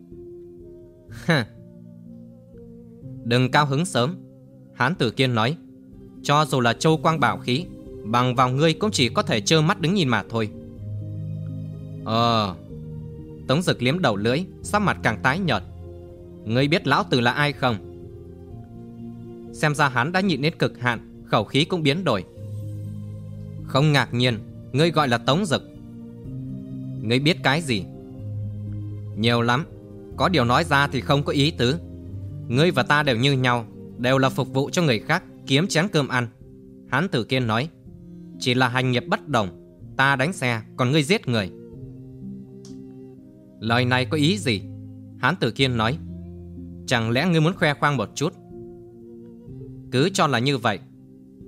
Đừng cao hứng sớm, Hán tử kiên nói. Cho dù là châu quang bảo khí, Bằng vào ngươi cũng chỉ có thể trơ mắt đứng nhìn mà thôi. Ờ. Tống Dực liếm đầu lưỡi, Sắc mặt càng tái nhợt. Ngươi biết lão tử là ai không? Xem ra hắn đã nhịn đến cực hạn, Khẩu khí cũng biến đổi. Không ngạc nhiên Ngươi gọi là Tống Dực. Ngươi biết cái gì? Nhiều lắm. Có điều nói ra thì không có ý tứ. Ngươi và ta đều như nhau, Đều là phục vụ cho người khác, Kiếm chén cơm ăn. Hán tử kiên nói, Chỉ là hành nghiệp bất đồng, Ta đánh xe, còn ngươi giết người. Lời này có ý gì? Hán tử kiên nói, Chẳng lẽ ngươi muốn khoe khoang một chút? Cứ cho là như vậy,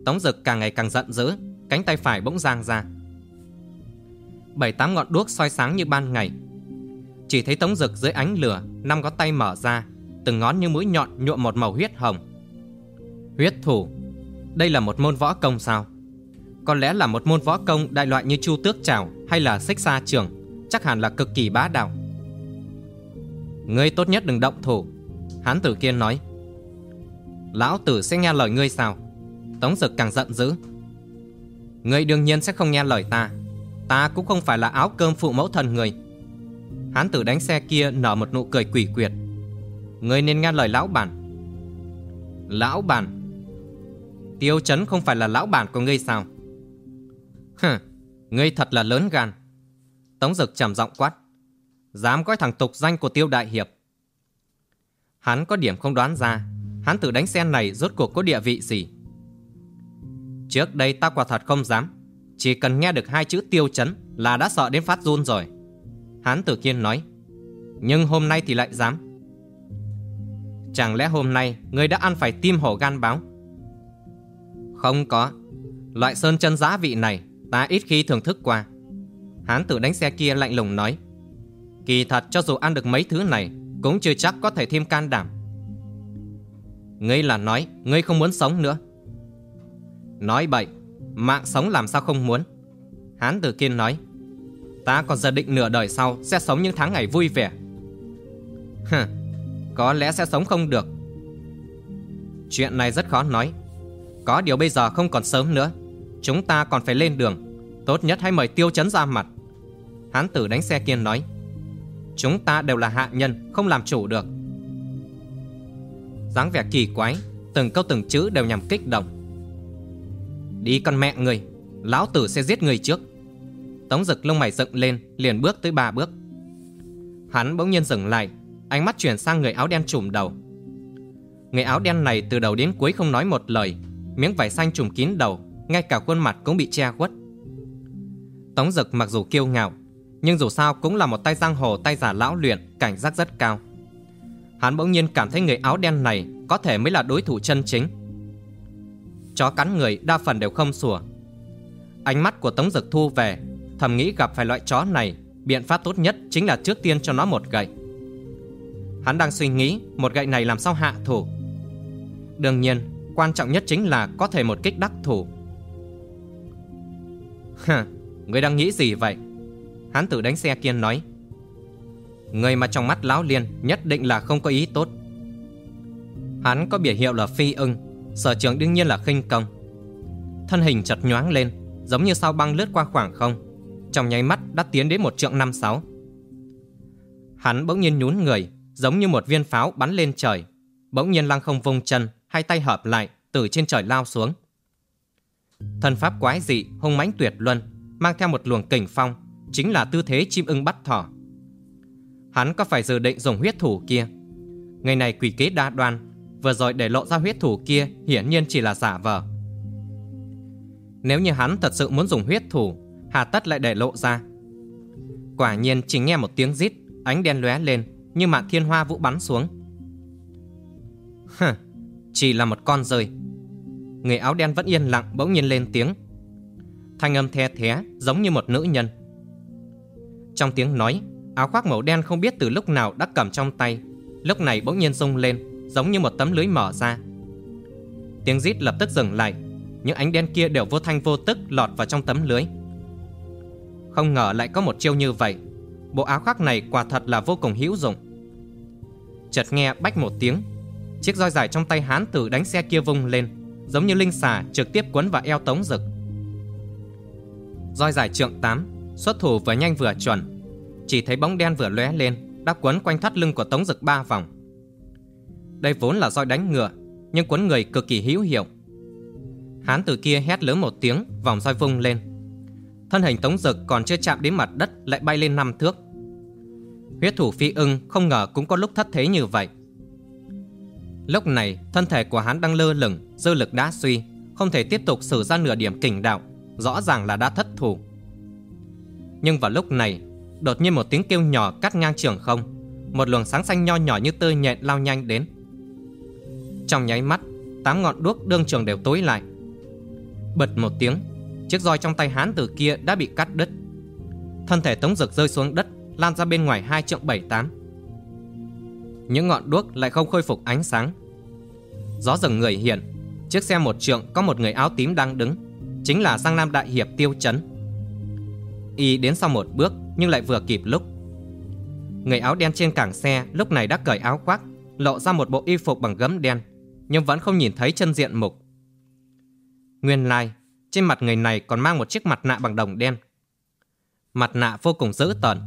Tống dực càng ngày càng giận dữ, Cánh tay phải bỗng giang ra. Bảy tám ngọn đuốc soi sáng như ban ngày. Chỉ thấy tống dực dưới ánh lửa, Năm ngón tay mở ra, Từng ngón như mũi nhọn nhuộm một màu huyết hồng. Huyết thủ, Đây là một môn võ công sao? Có lẽ là một môn võ công đại loại như chu tước trảo Hay là xích xa trường, Chắc hẳn là cực kỳ bá đạo. Ngươi tốt nhất đừng động thủ, Hán tử kiên nói. Lão tử sẽ nghe lời ngươi sao? Tống dực càng giận dữ. Ngươi đương nhiên sẽ không nghe lời ta. Ta cũng không phải là áo cơm phụ mẫu thần người. Hán tử đánh xe kia nở một nụ cười quỷ quyệt. Ngươi nên nghe lời lão bản. Lão bản? Tiêu chấn không phải là lão bản của ngươi sao? Hừ, Ngươi thật là lớn gan. Tống dực trầm giọng quát. Dám coi thằng tục danh của tiêu đại hiệp. Hắn có điểm không đoán ra Hắn tự đánh xe này rốt cuộc có địa vị gì? Trước đây ta quả thật không dám. Chỉ cần nghe được hai chữ tiêu chấn Là đã sợ đến phát run rồi. Hán Tử kiên nói, Nhưng hôm nay thì lại dám. Chẳng lẽ hôm nay Ngươi đã ăn phải tim hổ gan báo? Không có. Loại sơn chân giá vị này Ta ít khi thưởng thức qua. Hán tử đánh xe kia lạnh lùng nói, Kỳ thật cho dù ăn được mấy thứ này Cũng chưa chắc có thể thêm can đảm. Ngươi là nói Ngươi không muốn sống nữa. Nói bậy. Mạng sống làm sao không muốn? Hán tử kiên nói, Ta còn dự định nửa đời sau Sẽ sống những tháng ngày vui vẻ. Hừ, Có lẽ sẽ sống không được. Chuyện này rất khó nói. Có điều bây giờ không còn sớm nữa. Chúng ta còn phải lên đường. Tốt nhất hãy mời tiêu chấn ra mặt. Hán tử đánh xe kiên nói, Chúng ta đều là hạ nhân, Không làm chủ được. Dáng vẻ kỳ quái, Từng câu từng chữ đều nhằm kích động. Đi con mẹ người, Lão tử sẽ giết người trước. Tống dực lông mày dựng lên, Liền bước tới ba bước. Hắn bỗng nhiên dừng lại, Ánh mắt chuyển sang người áo đen trùm đầu. Người áo đen này từ đầu đến cuối không nói một lời, Miếng vải xanh trùm kín đầu, Ngay cả khuôn mặt cũng bị che khuất. Tống Dực mặc dù kiêu ngạo, Nhưng dù sao cũng là một tay giang hồ, tay giả lão luyện, Cảnh giác rất cao. Hắn bỗng nhiên cảm thấy người áo đen này Có thể mới là đối thủ chân chính. Chó cắn người đa phần đều không sủa. Ánh mắt của Tống Dực thu về, Thầm nghĩ gặp phải loại chó này, Biện pháp tốt nhất chính là trước tiên cho nó một gậy. Hắn đang suy nghĩ Một gậy này làm sao hạ thủ. Đương nhiên, Quan trọng nhất chính là có thể một kích đắc thủ. Hả Người đang nghĩ gì vậy? Hắn tự đánh xe kiên nói. Người mà trong mắt lão liên Nhất định là không có ý tốt. Hắn có biểu hiệu là phi ưng. Sở trường đương nhiên là khinh công. Thân hình chật nhoáng lên, Giống như sao băng lướt qua khoảng không. Trong nháy mắt đã tiến đến một trượng năm sáu. Hắn bỗng nhiên nhún người, Giống như một viên pháo bắn lên trời. Bỗng nhiên lăng không vung chân, Hai tay hợp lại, từ trên trời lao xuống. Thần pháp quái dị, hung mãnh tuyệt luân, Mang theo một luồng kình phong, Chính là tư thế chim ưng bắt thỏ. Hắn có phải dự định dùng huyết thủ kia? Ngày này quỷ kế đa đoan Vừa rồi để lộ ra huyết thủ kia Hiển nhiên chỉ là giả vờ. Nếu như hắn thật sự muốn dùng huyết thủ Hà tất lại để lộ ra. Quả nhiên chỉ nghe một tiếng rít Ánh đen lóe lên Như mạng thiên hoa vũ bắn xuống. Hừ, chỉ là một con rơi. Người áo đen vẫn yên lặng bỗng nhiên lên tiếng. Thanh âm the thé giống như một nữ nhân. Trong tiếng nói Áo khoác màu đen không biết từ lúc nào đã cầm trong tay Lúc này bỗng nhiên rung lên. Giống như một tấm lưới mở ra. Tiếng rít lập tức dừng lại, Những ánh đen kia đều vô thanh vô tức lọt vào trong tấm lưới. Không ngờ lại có một chiêu như vậy, Bộ áo khoác này quả thật là vô cùng hữu dụng. Chợt nghe bách một tiếng, Chiếc roi dài trong tay hán tử đánh xe kia vung lên, Giống như linh xà trực tiếp quấn vào eo tống rực. Roi dài trượng 8 Xuất thủ vừa nhanh vừa chuẩn, Chỉ thấy bóng đen vừa lóe lên, Đã quấn quanh thắt lưng của tống rực ba vòng. Đây vốn là roi đánh ngựa, Nhưng quấn người cực kỳ hữu hiệu. Hán tử kia hét lớn một tiếng, Vòng roi vung lên. Thân hình tống dực còn chưa chạm đến mặt đất Lại bay lên năm thước. Huyết thủ phi ưng không ngờ cũng có lúc thất thế như vậy. Lúc này, thân thể của hắn đang lơ lửng, Dư lực đã suy, Không thể tiếp tục sử ra nửa điểm kình đạo, Rõ ràng là đã thất thủ. Nhưng vào lúc này, Đột nhiên một tiếng kêu nhỏ cắt ngang trường không, Một luồng sáng xanh nho nhỏ như tơ nhện lao nhanh đến. Trong nháy mắt, Tám ngọn đuốc đương trường đều tối lại. Bật một tiếng, Chiếc roi trong tay hán tử kia đã bị cắt đứt. Thân thể tống dực rơi xuống đất, Lan ra bên ngoài hai trượng bảy tám. Những ngọn đuốc lại không khôi phục ánh sáng. Gió rừng người hiện, Chiếc xe một trượng có một người áo tím đang đứng, Chính là Giang Nam Đại Hiệp Tiêu Chấn. Y đến sau một bước, Nhưng lại vừa kịp lúc. Người áo đen trên cảng xe lúc này đã cởi áo khoác, Lộ ra một bộ y phục bằng gấm đen. Nhưng vẫn không nhìn thấy chân diện mục Nguyên lai Trên mặt người này còn mang một chiếc mặt nạ bằng đồng đen Mặt nạ vô cùng dữ tợn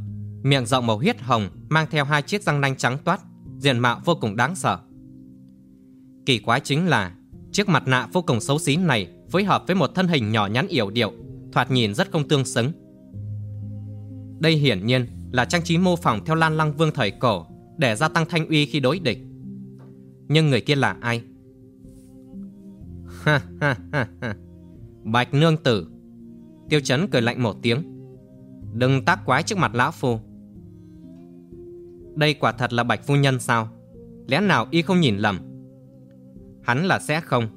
Miệng rộng màu huyết hồng Mang theo hai chiếc răng nanh trắng toát diện mạo vô cùng đáng sợ. Kỳ quái chính là chiếc mặt nạ vô cùng xấu xí này phối hợp với một thân hình nhỏ nhắn yểu điệu, thoạt nhìn rất không tương xứng. Đây hiển nhiên là trang trí mô phỏng theo Lan Lăng Vương thời cổ để gia tăng thanh uy khi đối địch. Nhưng người kia là ai? Ha ha ha ha. Bạch nương tử. Tiêu chấn cười lạnh một tiếng. Đừng tác quái trước mặt lão phu. Đây quả thật là Bạch Phu Nhân sao Lẽ nào y không nhìn lầm Hắn là sẽ không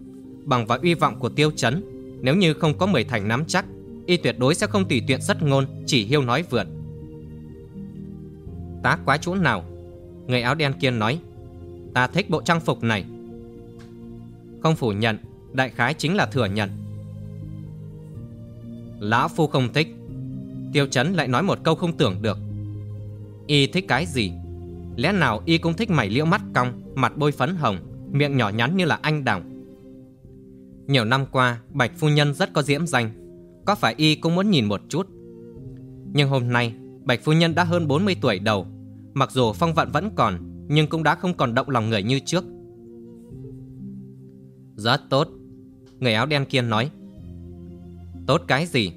Bằng vào uy vọng của tiêu chấn, Nếu như không có mười thành nắm chắc, Y tuyệt đối sẽ không tùy tiện rất ngôn, Chỉ hiêu nói vượn Tá quá chỗ nào Người áo đen kia nói Ta thích bộ trang phục này. Không phủ nhận, Đại khái chính là thừa nhận. Lão Phu không thích. Tiêu chấn lại nói một câu không tưởng được. Y thích cái gì? Lẽ nào y cũng thích mày liễu mắt cong, Mặt bôi phấn hồng, Miệng nhỏ nhắn như là anh đào? Nhiều năm qua, Bạch phu nhân rất có diễm danh. Có phải y cũng muốn nhìn một chút? Nhưng hôm nay, Bạch phu nhân đã hơn 40 tuổi đầu. Mặc dù phong vận vẫn còn nhưng cũng đã không còn động lòng người như trước. Rất tốt, Người áo đen kia nói. Tốt cái gì?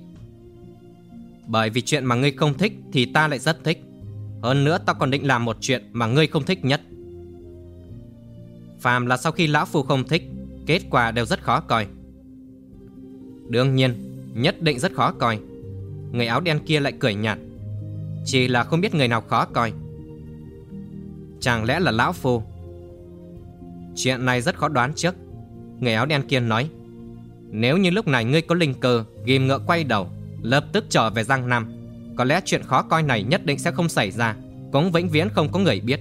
Bởi vì chuyện mà ngươi không thích Thì ta lại rất thích. Hơn nữa ta còn định làm một chuyện mà ngươi không thích nhất. Phàm là sau khi lão phu không thích, Kết quả đều rất khó coi. Đương nhiên, Nhất định rất khó coi. Người áo đen kia lại cười nhạt. Chỉ là không biết người nào khó coi. Chẳng lẽ là lão phu. Chuyện này rất khó đoán trước. Người áo đen kia nói, Nếu như lúc này ngươi có linh cơ, Ghim ngựa quay đầu, Lập tức trở về Giang Nam, Có lẽ chuyện khó coi này nhất định sẽ không xảy ra, Cũng vĩnh viễn không có người biết.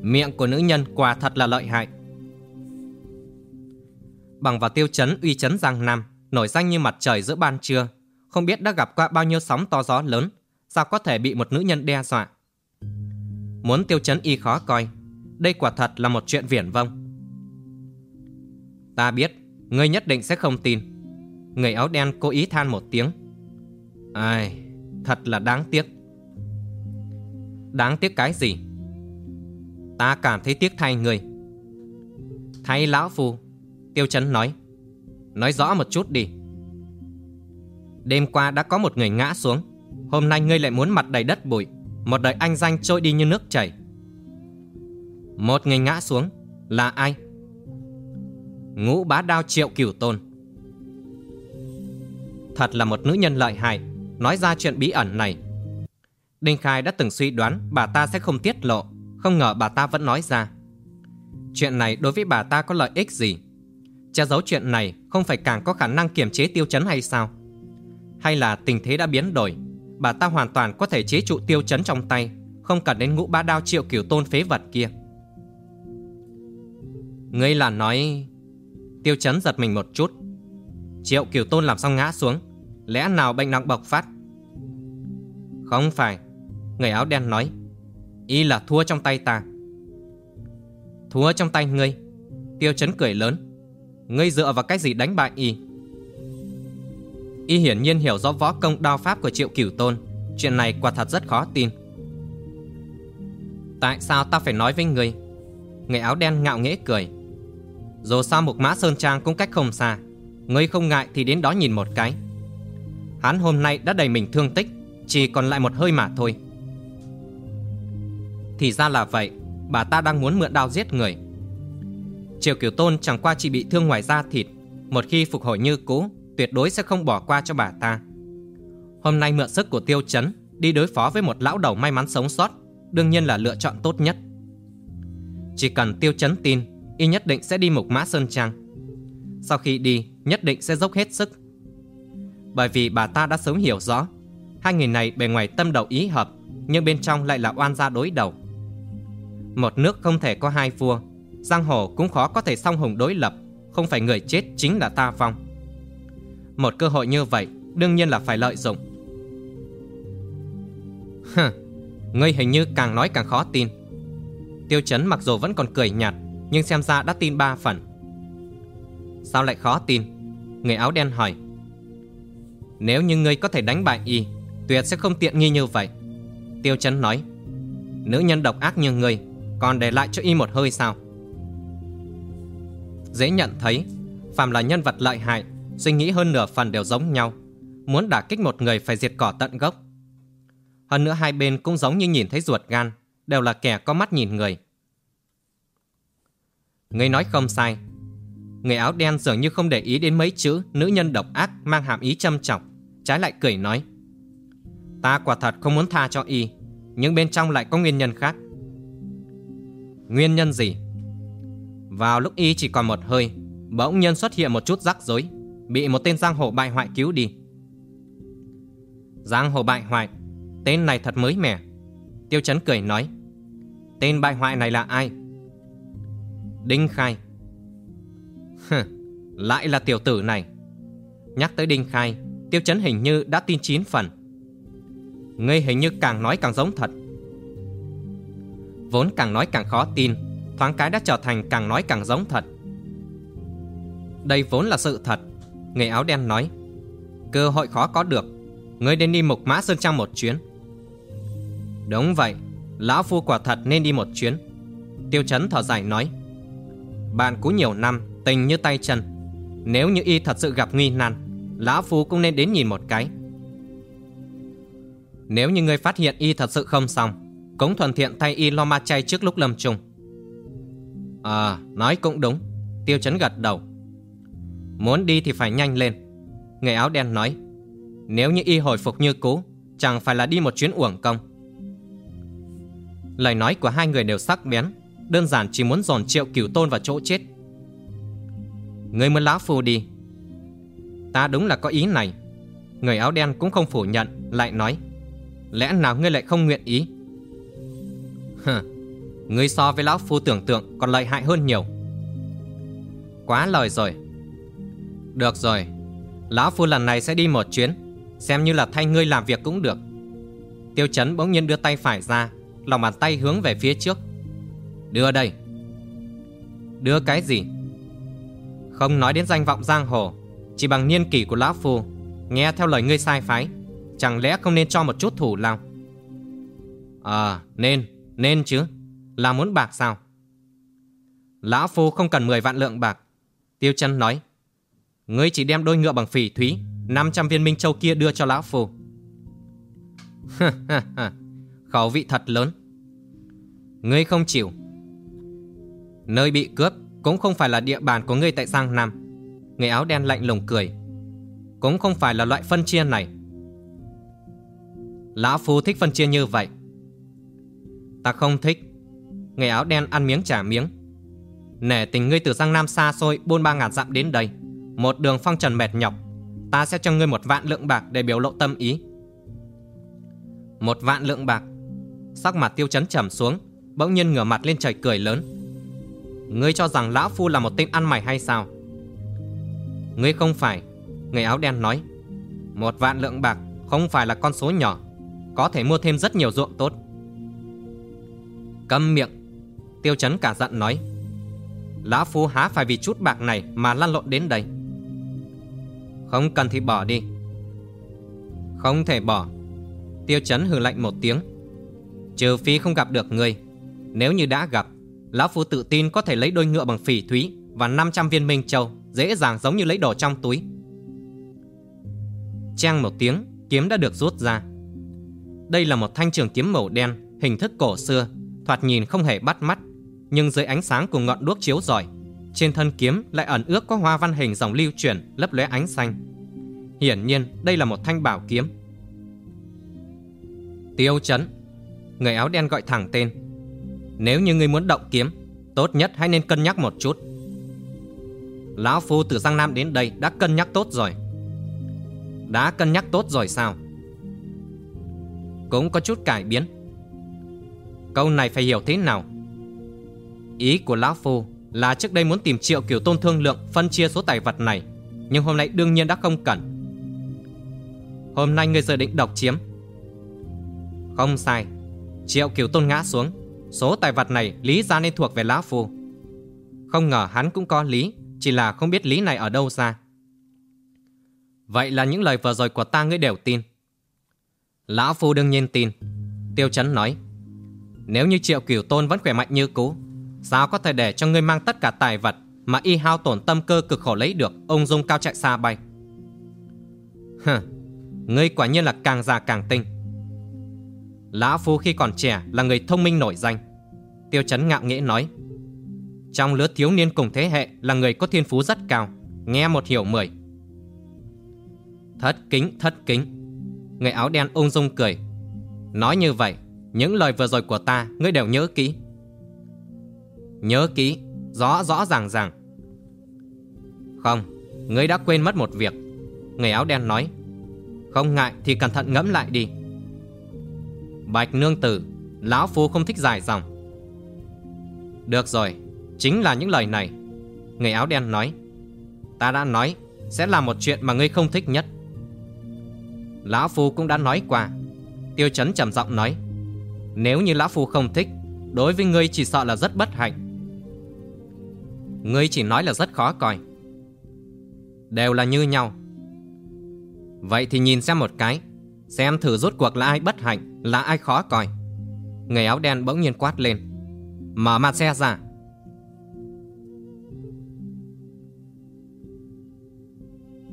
Miệng của nữ nhân quả thật là lợi hại. Bằng vào tiêu chấn, uy chấn Giang Nam, Nổi danh như mặt trời giữa ban trưa, Không biết đã gặp qua bao nhiêu sóng to gió lớn Sao có thể bị một nữ nhân đe dọa? Muốn tiêu chấn y khó coi, Đây quả thật là một chuyện viển vông. Ta biết, Ngươi nhất định sẽ không tin. Người áo đen cố ý than một tiếng. Ai, Thật là đáng tiếc. Đáng tiếc cái gì? Ta cảm thấy tiếc thay người. Thay lão phu, Tiêu chấn nói. Nói rõ một chút đi. Đêm qua đã có một người ngã xuống. Hôm nay ngươi lại muốn mặt đầy đất bụi, Một đời anh danh trôi đi như nước chảy. Một người ngã xuống, Là ai? Ngũ bá đao triệu cửu tôn. Thật là một nữ nhân lợi hại, Nói ra chuyện bí ẩn này. Đinh Khai đã từng suy đoán bà ta sẽ không tiết lộ, Không ngờ bà ta vẫn nói ra. Chuyện này đối với bà ta có lợi ích gì? Che giấu chuyện này Không phải càng có khả năng kiềm chế tiêu chấn hay sao? Hay là tình thế đã biến đổi? Bà ta hoàn toàn có thể chế trụ tiêu chấn trong tay, Không cần đến ngũ ba đao triệu kiểu tôn phế vật kia. Ngươi là nói, Tiêu chấn giật mình một chút. Triệu kiểu tôn làm xong ngã xuống? Lẽ nào bệnh nặng bộc phát? Không phải, Người áo đen nói, Y là thua trong tay ta. Thua trong tay ngươi, Tiêu chấn cười lớn. Ngươi dựa vào cái gì đánh bại Y? Y hiển nhiên hiểu rõ võ công đao pháp của triệu cửu tôn. Chuyện này quả thật rất khó tin. Tại sao ta phải nói với người? Người áo đen ngạo nghễ cười. Dù sao một mã sơn trang cũng cách không xa. Ngươi không ngại thì đến đó nhìn một cái. Hắn hôm nay đã đầy mình thương tích, Chỉ còn lại một hơi mà thôi. Thì ra là vậy, Bà ta đang muốn mượn đao giết người. Triều Kiều Tôn chẳng qua chỉ bị thương ngoài da thịt, Một khi phục hồi như cũ Tuyệt đối sẽ không bỏ qua cho bà ta. Hôm nay mượn sức của Tiêu Chấn Đi đối phó với một lão đầu may mắn sống sót, Đương nhiên là lựa chọn tốt nhất. Chỉ cần Tiêu Chấn tin, Y nhất định sẽ đi Mục Mã Sơn Trang. Sau khi đi, Nhất định sẽ dốc hết sức. Bởi vì bà ta đã sớm hiểu rõ, Hai người này bề ngoài tâm đầu ý hợp, Nhưng bên trong lại là oan gia đối đầu. Một nước không thể có hai vua, Giang hồ cũng khó có thể song hùng đối lập, Không phải người chết chính là ta vong. Một cơ hội như vậy, Đương nhiên là phải lợi dụng. Hừ, Ngươi hình như càng nói càng khó tin. Tiêu chấn mặc dù vẫn còn cười nhạt, Nhưng xem ra đã tin ba phần. Sao lại khó tin? Người áo đen hỏi. Nếu như ngươi có thể đánh bại y, Tuyệt sẽ không tiện nghi như vậy. Tiêu chấn nói. Nữ nhân độc ác như ngươi, Còn để lại cho y một hơi sao? Dễ nhận thấy, Phàm là nhân vật lợi hại Suy nghĩ hơn nửa phần đều giống nhau. Muốn đả kích một người phải diệt cỏ tận gốc. Hơn nữa hai bên cũng giống như nhìn thấy ruột gan, Đều là kẻ có mắt nhìn người. Người nói không sai. Người áo đen dường như không để ý đến mấy chữ Nữ nhân độc ác mang hàm ý châm trọng, Trái lại cười nói, Ta quả thật không muốn tha cho y, Nhưng bên trong lại có nguyên nhân khác. Nguyên nhân gì? Vào lúc y chỉ còn một hơi, Bỗng nhiên xuất hiện một chút rắc rối. Bị một tên giang hồ bại hoại cứu đi. Giang hồ bại hoại Tên này thật mới mẻ. Tiêu chấn cười nói Tên bại hoại này là ai? Đinh Khai. Hừ, Lại là tiểu tử này. Nhắc tới Đinh Khai Tiêu chấn hình như đã tin chín phần. Ngươi hình như càng nói càng giống thật. Vốn càng nói càng khó tin thoáng cái đã trở thành càng nói càng giống thật. Đây vốn là sự thật, người áo đen nói. Cơ hội khó có được, ngươi nên đi mục mã Sơn Trang một chuyến. Đúng vậy, lão phu quả thật nên đi một chuyến. Tiêu chấn thở dài nói. Bạn cũ nhiều năm, tình như tay chân. Nếu như y thật sự gặp nguy nan, lão phu cũng nên đến nhìn một cái. Nếu như ngươi phát hiện y thật sự không xong, cũng thuần thiện thay y lo ma chay trước lúc lâm chung. À, nói cũng đúng. Tiêu chấn gật đầu. Muốn đi thì phải nhanh lên. Người áo đen nói. Nếu như y hồi phục như cũ, chẳng phải là đi một chuyến uổng công. Lời nói của hai người đều sắc bén, đơn giản chỉ muốn dồn triệu cửu tôn vào chỗ chết. Người muốn lão phu đi. Ta đúng là có ý này. Người áo đen cũng không phủ nhận, lại nói. Lẽ nào ngươi lại không nguyện ý? Hừ, ngươi so với lão phu tưởng tượng còn lợi hại hơn nhiều. Quá lời rồi. Được rồi, lão phu lần này sẽ đi một chuyến, xem như là thay ngươi làm việc cũng được. Tiêu chấn bỗng nhiên đưa tay phải ra, lòng bàn tay hướng về phía trước. Đưa đây. Đưa cái gì? Không nói đến danh vọng giang hồ, chỉ bằng niên kỷ của lão phu, nghe theo lời ngươi sai phái, chẳng lẽ không nên cho một chút thủ lao? À, nên, nên chứ. Là muốn bạc sao? Lão phu không cần 10 vạn lượng bạc. Tiêu chân nói. Ngươi chỉ đem đôi ngựa bằng phỉ thúy, 500 viên minh châu kia đưa cho lão phù Khẩu vị thật lớn. Ngươi không chịu. Nơi bị cướp cũng không phải là địa bàn của ngươi tại Giang Nam. Người áo đen lạnh lùng cười. Cũng không phải là loại phân chia này. Lão Phu thích phân chia như vậy. Ta không thích. Người áo đen ăn miếng trả miếng. Nể tình ngươi từ Giang Nam xa xôi buôn ba ngàn dặm đến đây. Một đường phong trần mệt nhọc. Ta sẽ cho ngươi một vạn lượng bạc để biểu lộ tâm ý. Một vạn lượng bạc. Sắc mặt tiêu chấn trầm xuống, bỗng nhiên ngửa mặt lên trời cười lớn. Ngươi cho rằng lão phu là một tên ăn mày hay sao? Ngươi không phải. Người áo đen nói. Một vạn lượng bạc không phải là con số nhỏ. Có thể mua thêm rất nhiều ruộng tốt. Câm miệng Tiêu chấn cả giận nói Lão Phu há phải vì chút bạc này Mà lăn lộn đến đây không cần thì bỏ đi. Không thể bỏ. Tiêu chấn hừ lạnh một tiếng. Trừ phi không gặp được người. Nếu như đã gặp Lão Phu tự tin có thể lấy đôi ngựa bằng phỉ thúy Và 500 viên minh châu Dễ dàng giống như lấy đồ trong túi. Trang một tiếng Kiếm đã được rút ra. Đây là một thanh trường kiếm màu đen Hình thức cổ xưa thoạt nhìn không hề bắt mắt, nhưng dưới ánh sáng của ngọn đuốc chiếu rọi, trên thân kiếm lại ẩn ước có hoa văn hình dòng lưu chuyển lấp lóe ánh xanh. Hiển nhiên, đây là một thanh bảo kiếm. Tiêu Chấn, người áo đen gọi thẳng tên. Nếu như ngươi muốn động kiếm, tốt nhất hãy nên cân nhắc một chút. Lão Phu từ Giang Nam đến đây đã cân nhắc tốt rồi. Đã cân nhắc tốt rồi sao? Cũng có chút cải biến. Câu này phải hiểu thế nào Ý của Lão Phu là trước đây muốn tìm triệu kiểu tôn thương lượng phân chia số tài vật này, Nhưng hôm nay đương nhiên đã không cần. Hôm nay người dự định độc chiếm. Không sai. Triệu kiểu tôn ngã xuống. Số tài vật này lý ra nên thuộc về Lão Phu. Không ngờ hắn cũng có lý, Chỉ là không biết lý này ở đâu ra. Vậy là những lời vừa rồi của ta ngươi đều tin. Lão Phu đương nhiên tin. Tiêu Chấn nói, nếu như triệu cửu tôn vẫn khỏe mạnh như cũ Sao có thể để cho ngươi mang tất cả tài vật Mà y hao tổn tâm cơ cực khổ lấy được, Ông dung cao chạy xa bay. Hừ, Ngươi quả nhiên là càng già càng tinh. Lão Phu khi còn trẻ Là người thông minh nổi danh. Tiêu chấn ngạo nghễ nói, Trong lứa thiếu niên cùng thế hệ Là người có thiên phú rất cao, Nghe một hiểu mười. Thất kính thất kính. Người áo đen ung dung cười, Nói như vậy, những lời vừa rồi của ta, Ngươi đều nhớ kỹ. Nhớ kỹ, Rõ rõ ràng ràng Không, Ngươi đã quên mất một việc. Người áo đen nói, Không ngại thì cẩn thận ngẫm lại đi. Bạch nương tử, Lão Phu không thích dài dòng. Được rồi, Chính là những lời này. Người áo đen nói, Ta đã nói, Sẽ là một chuyện mà ngươi không thích nhất. Lão Phu cũng đã nói qua. Tiêu chấn trầm giọng nói, nếu như Lão Phu không thích, Đối với ngươi chỉ sợ là rất bất hạnh. Ngươi chỉ nói là rất khó coi. Đều là như nhau. Vậy thì nhìn xem một cái, Xem thử rốt cuộc là ai bất hạnh, Là ai khó coi. Người áo đen bỗng nhiên quát lên, Mở mặt xe ra.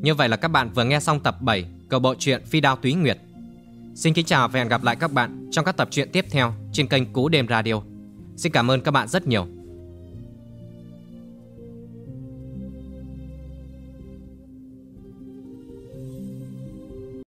Như vậy là các bạn vừa nghe xong tập 7 Cầu bộ truyện Phi Đao Túy Nguyệt. Xin kính chào và hẹn gặp lại các bạn trong các tập truyện tiếp theo. trên kênh Cú Đêm Radio. Xin cảm ơn các bạn rất nhiều.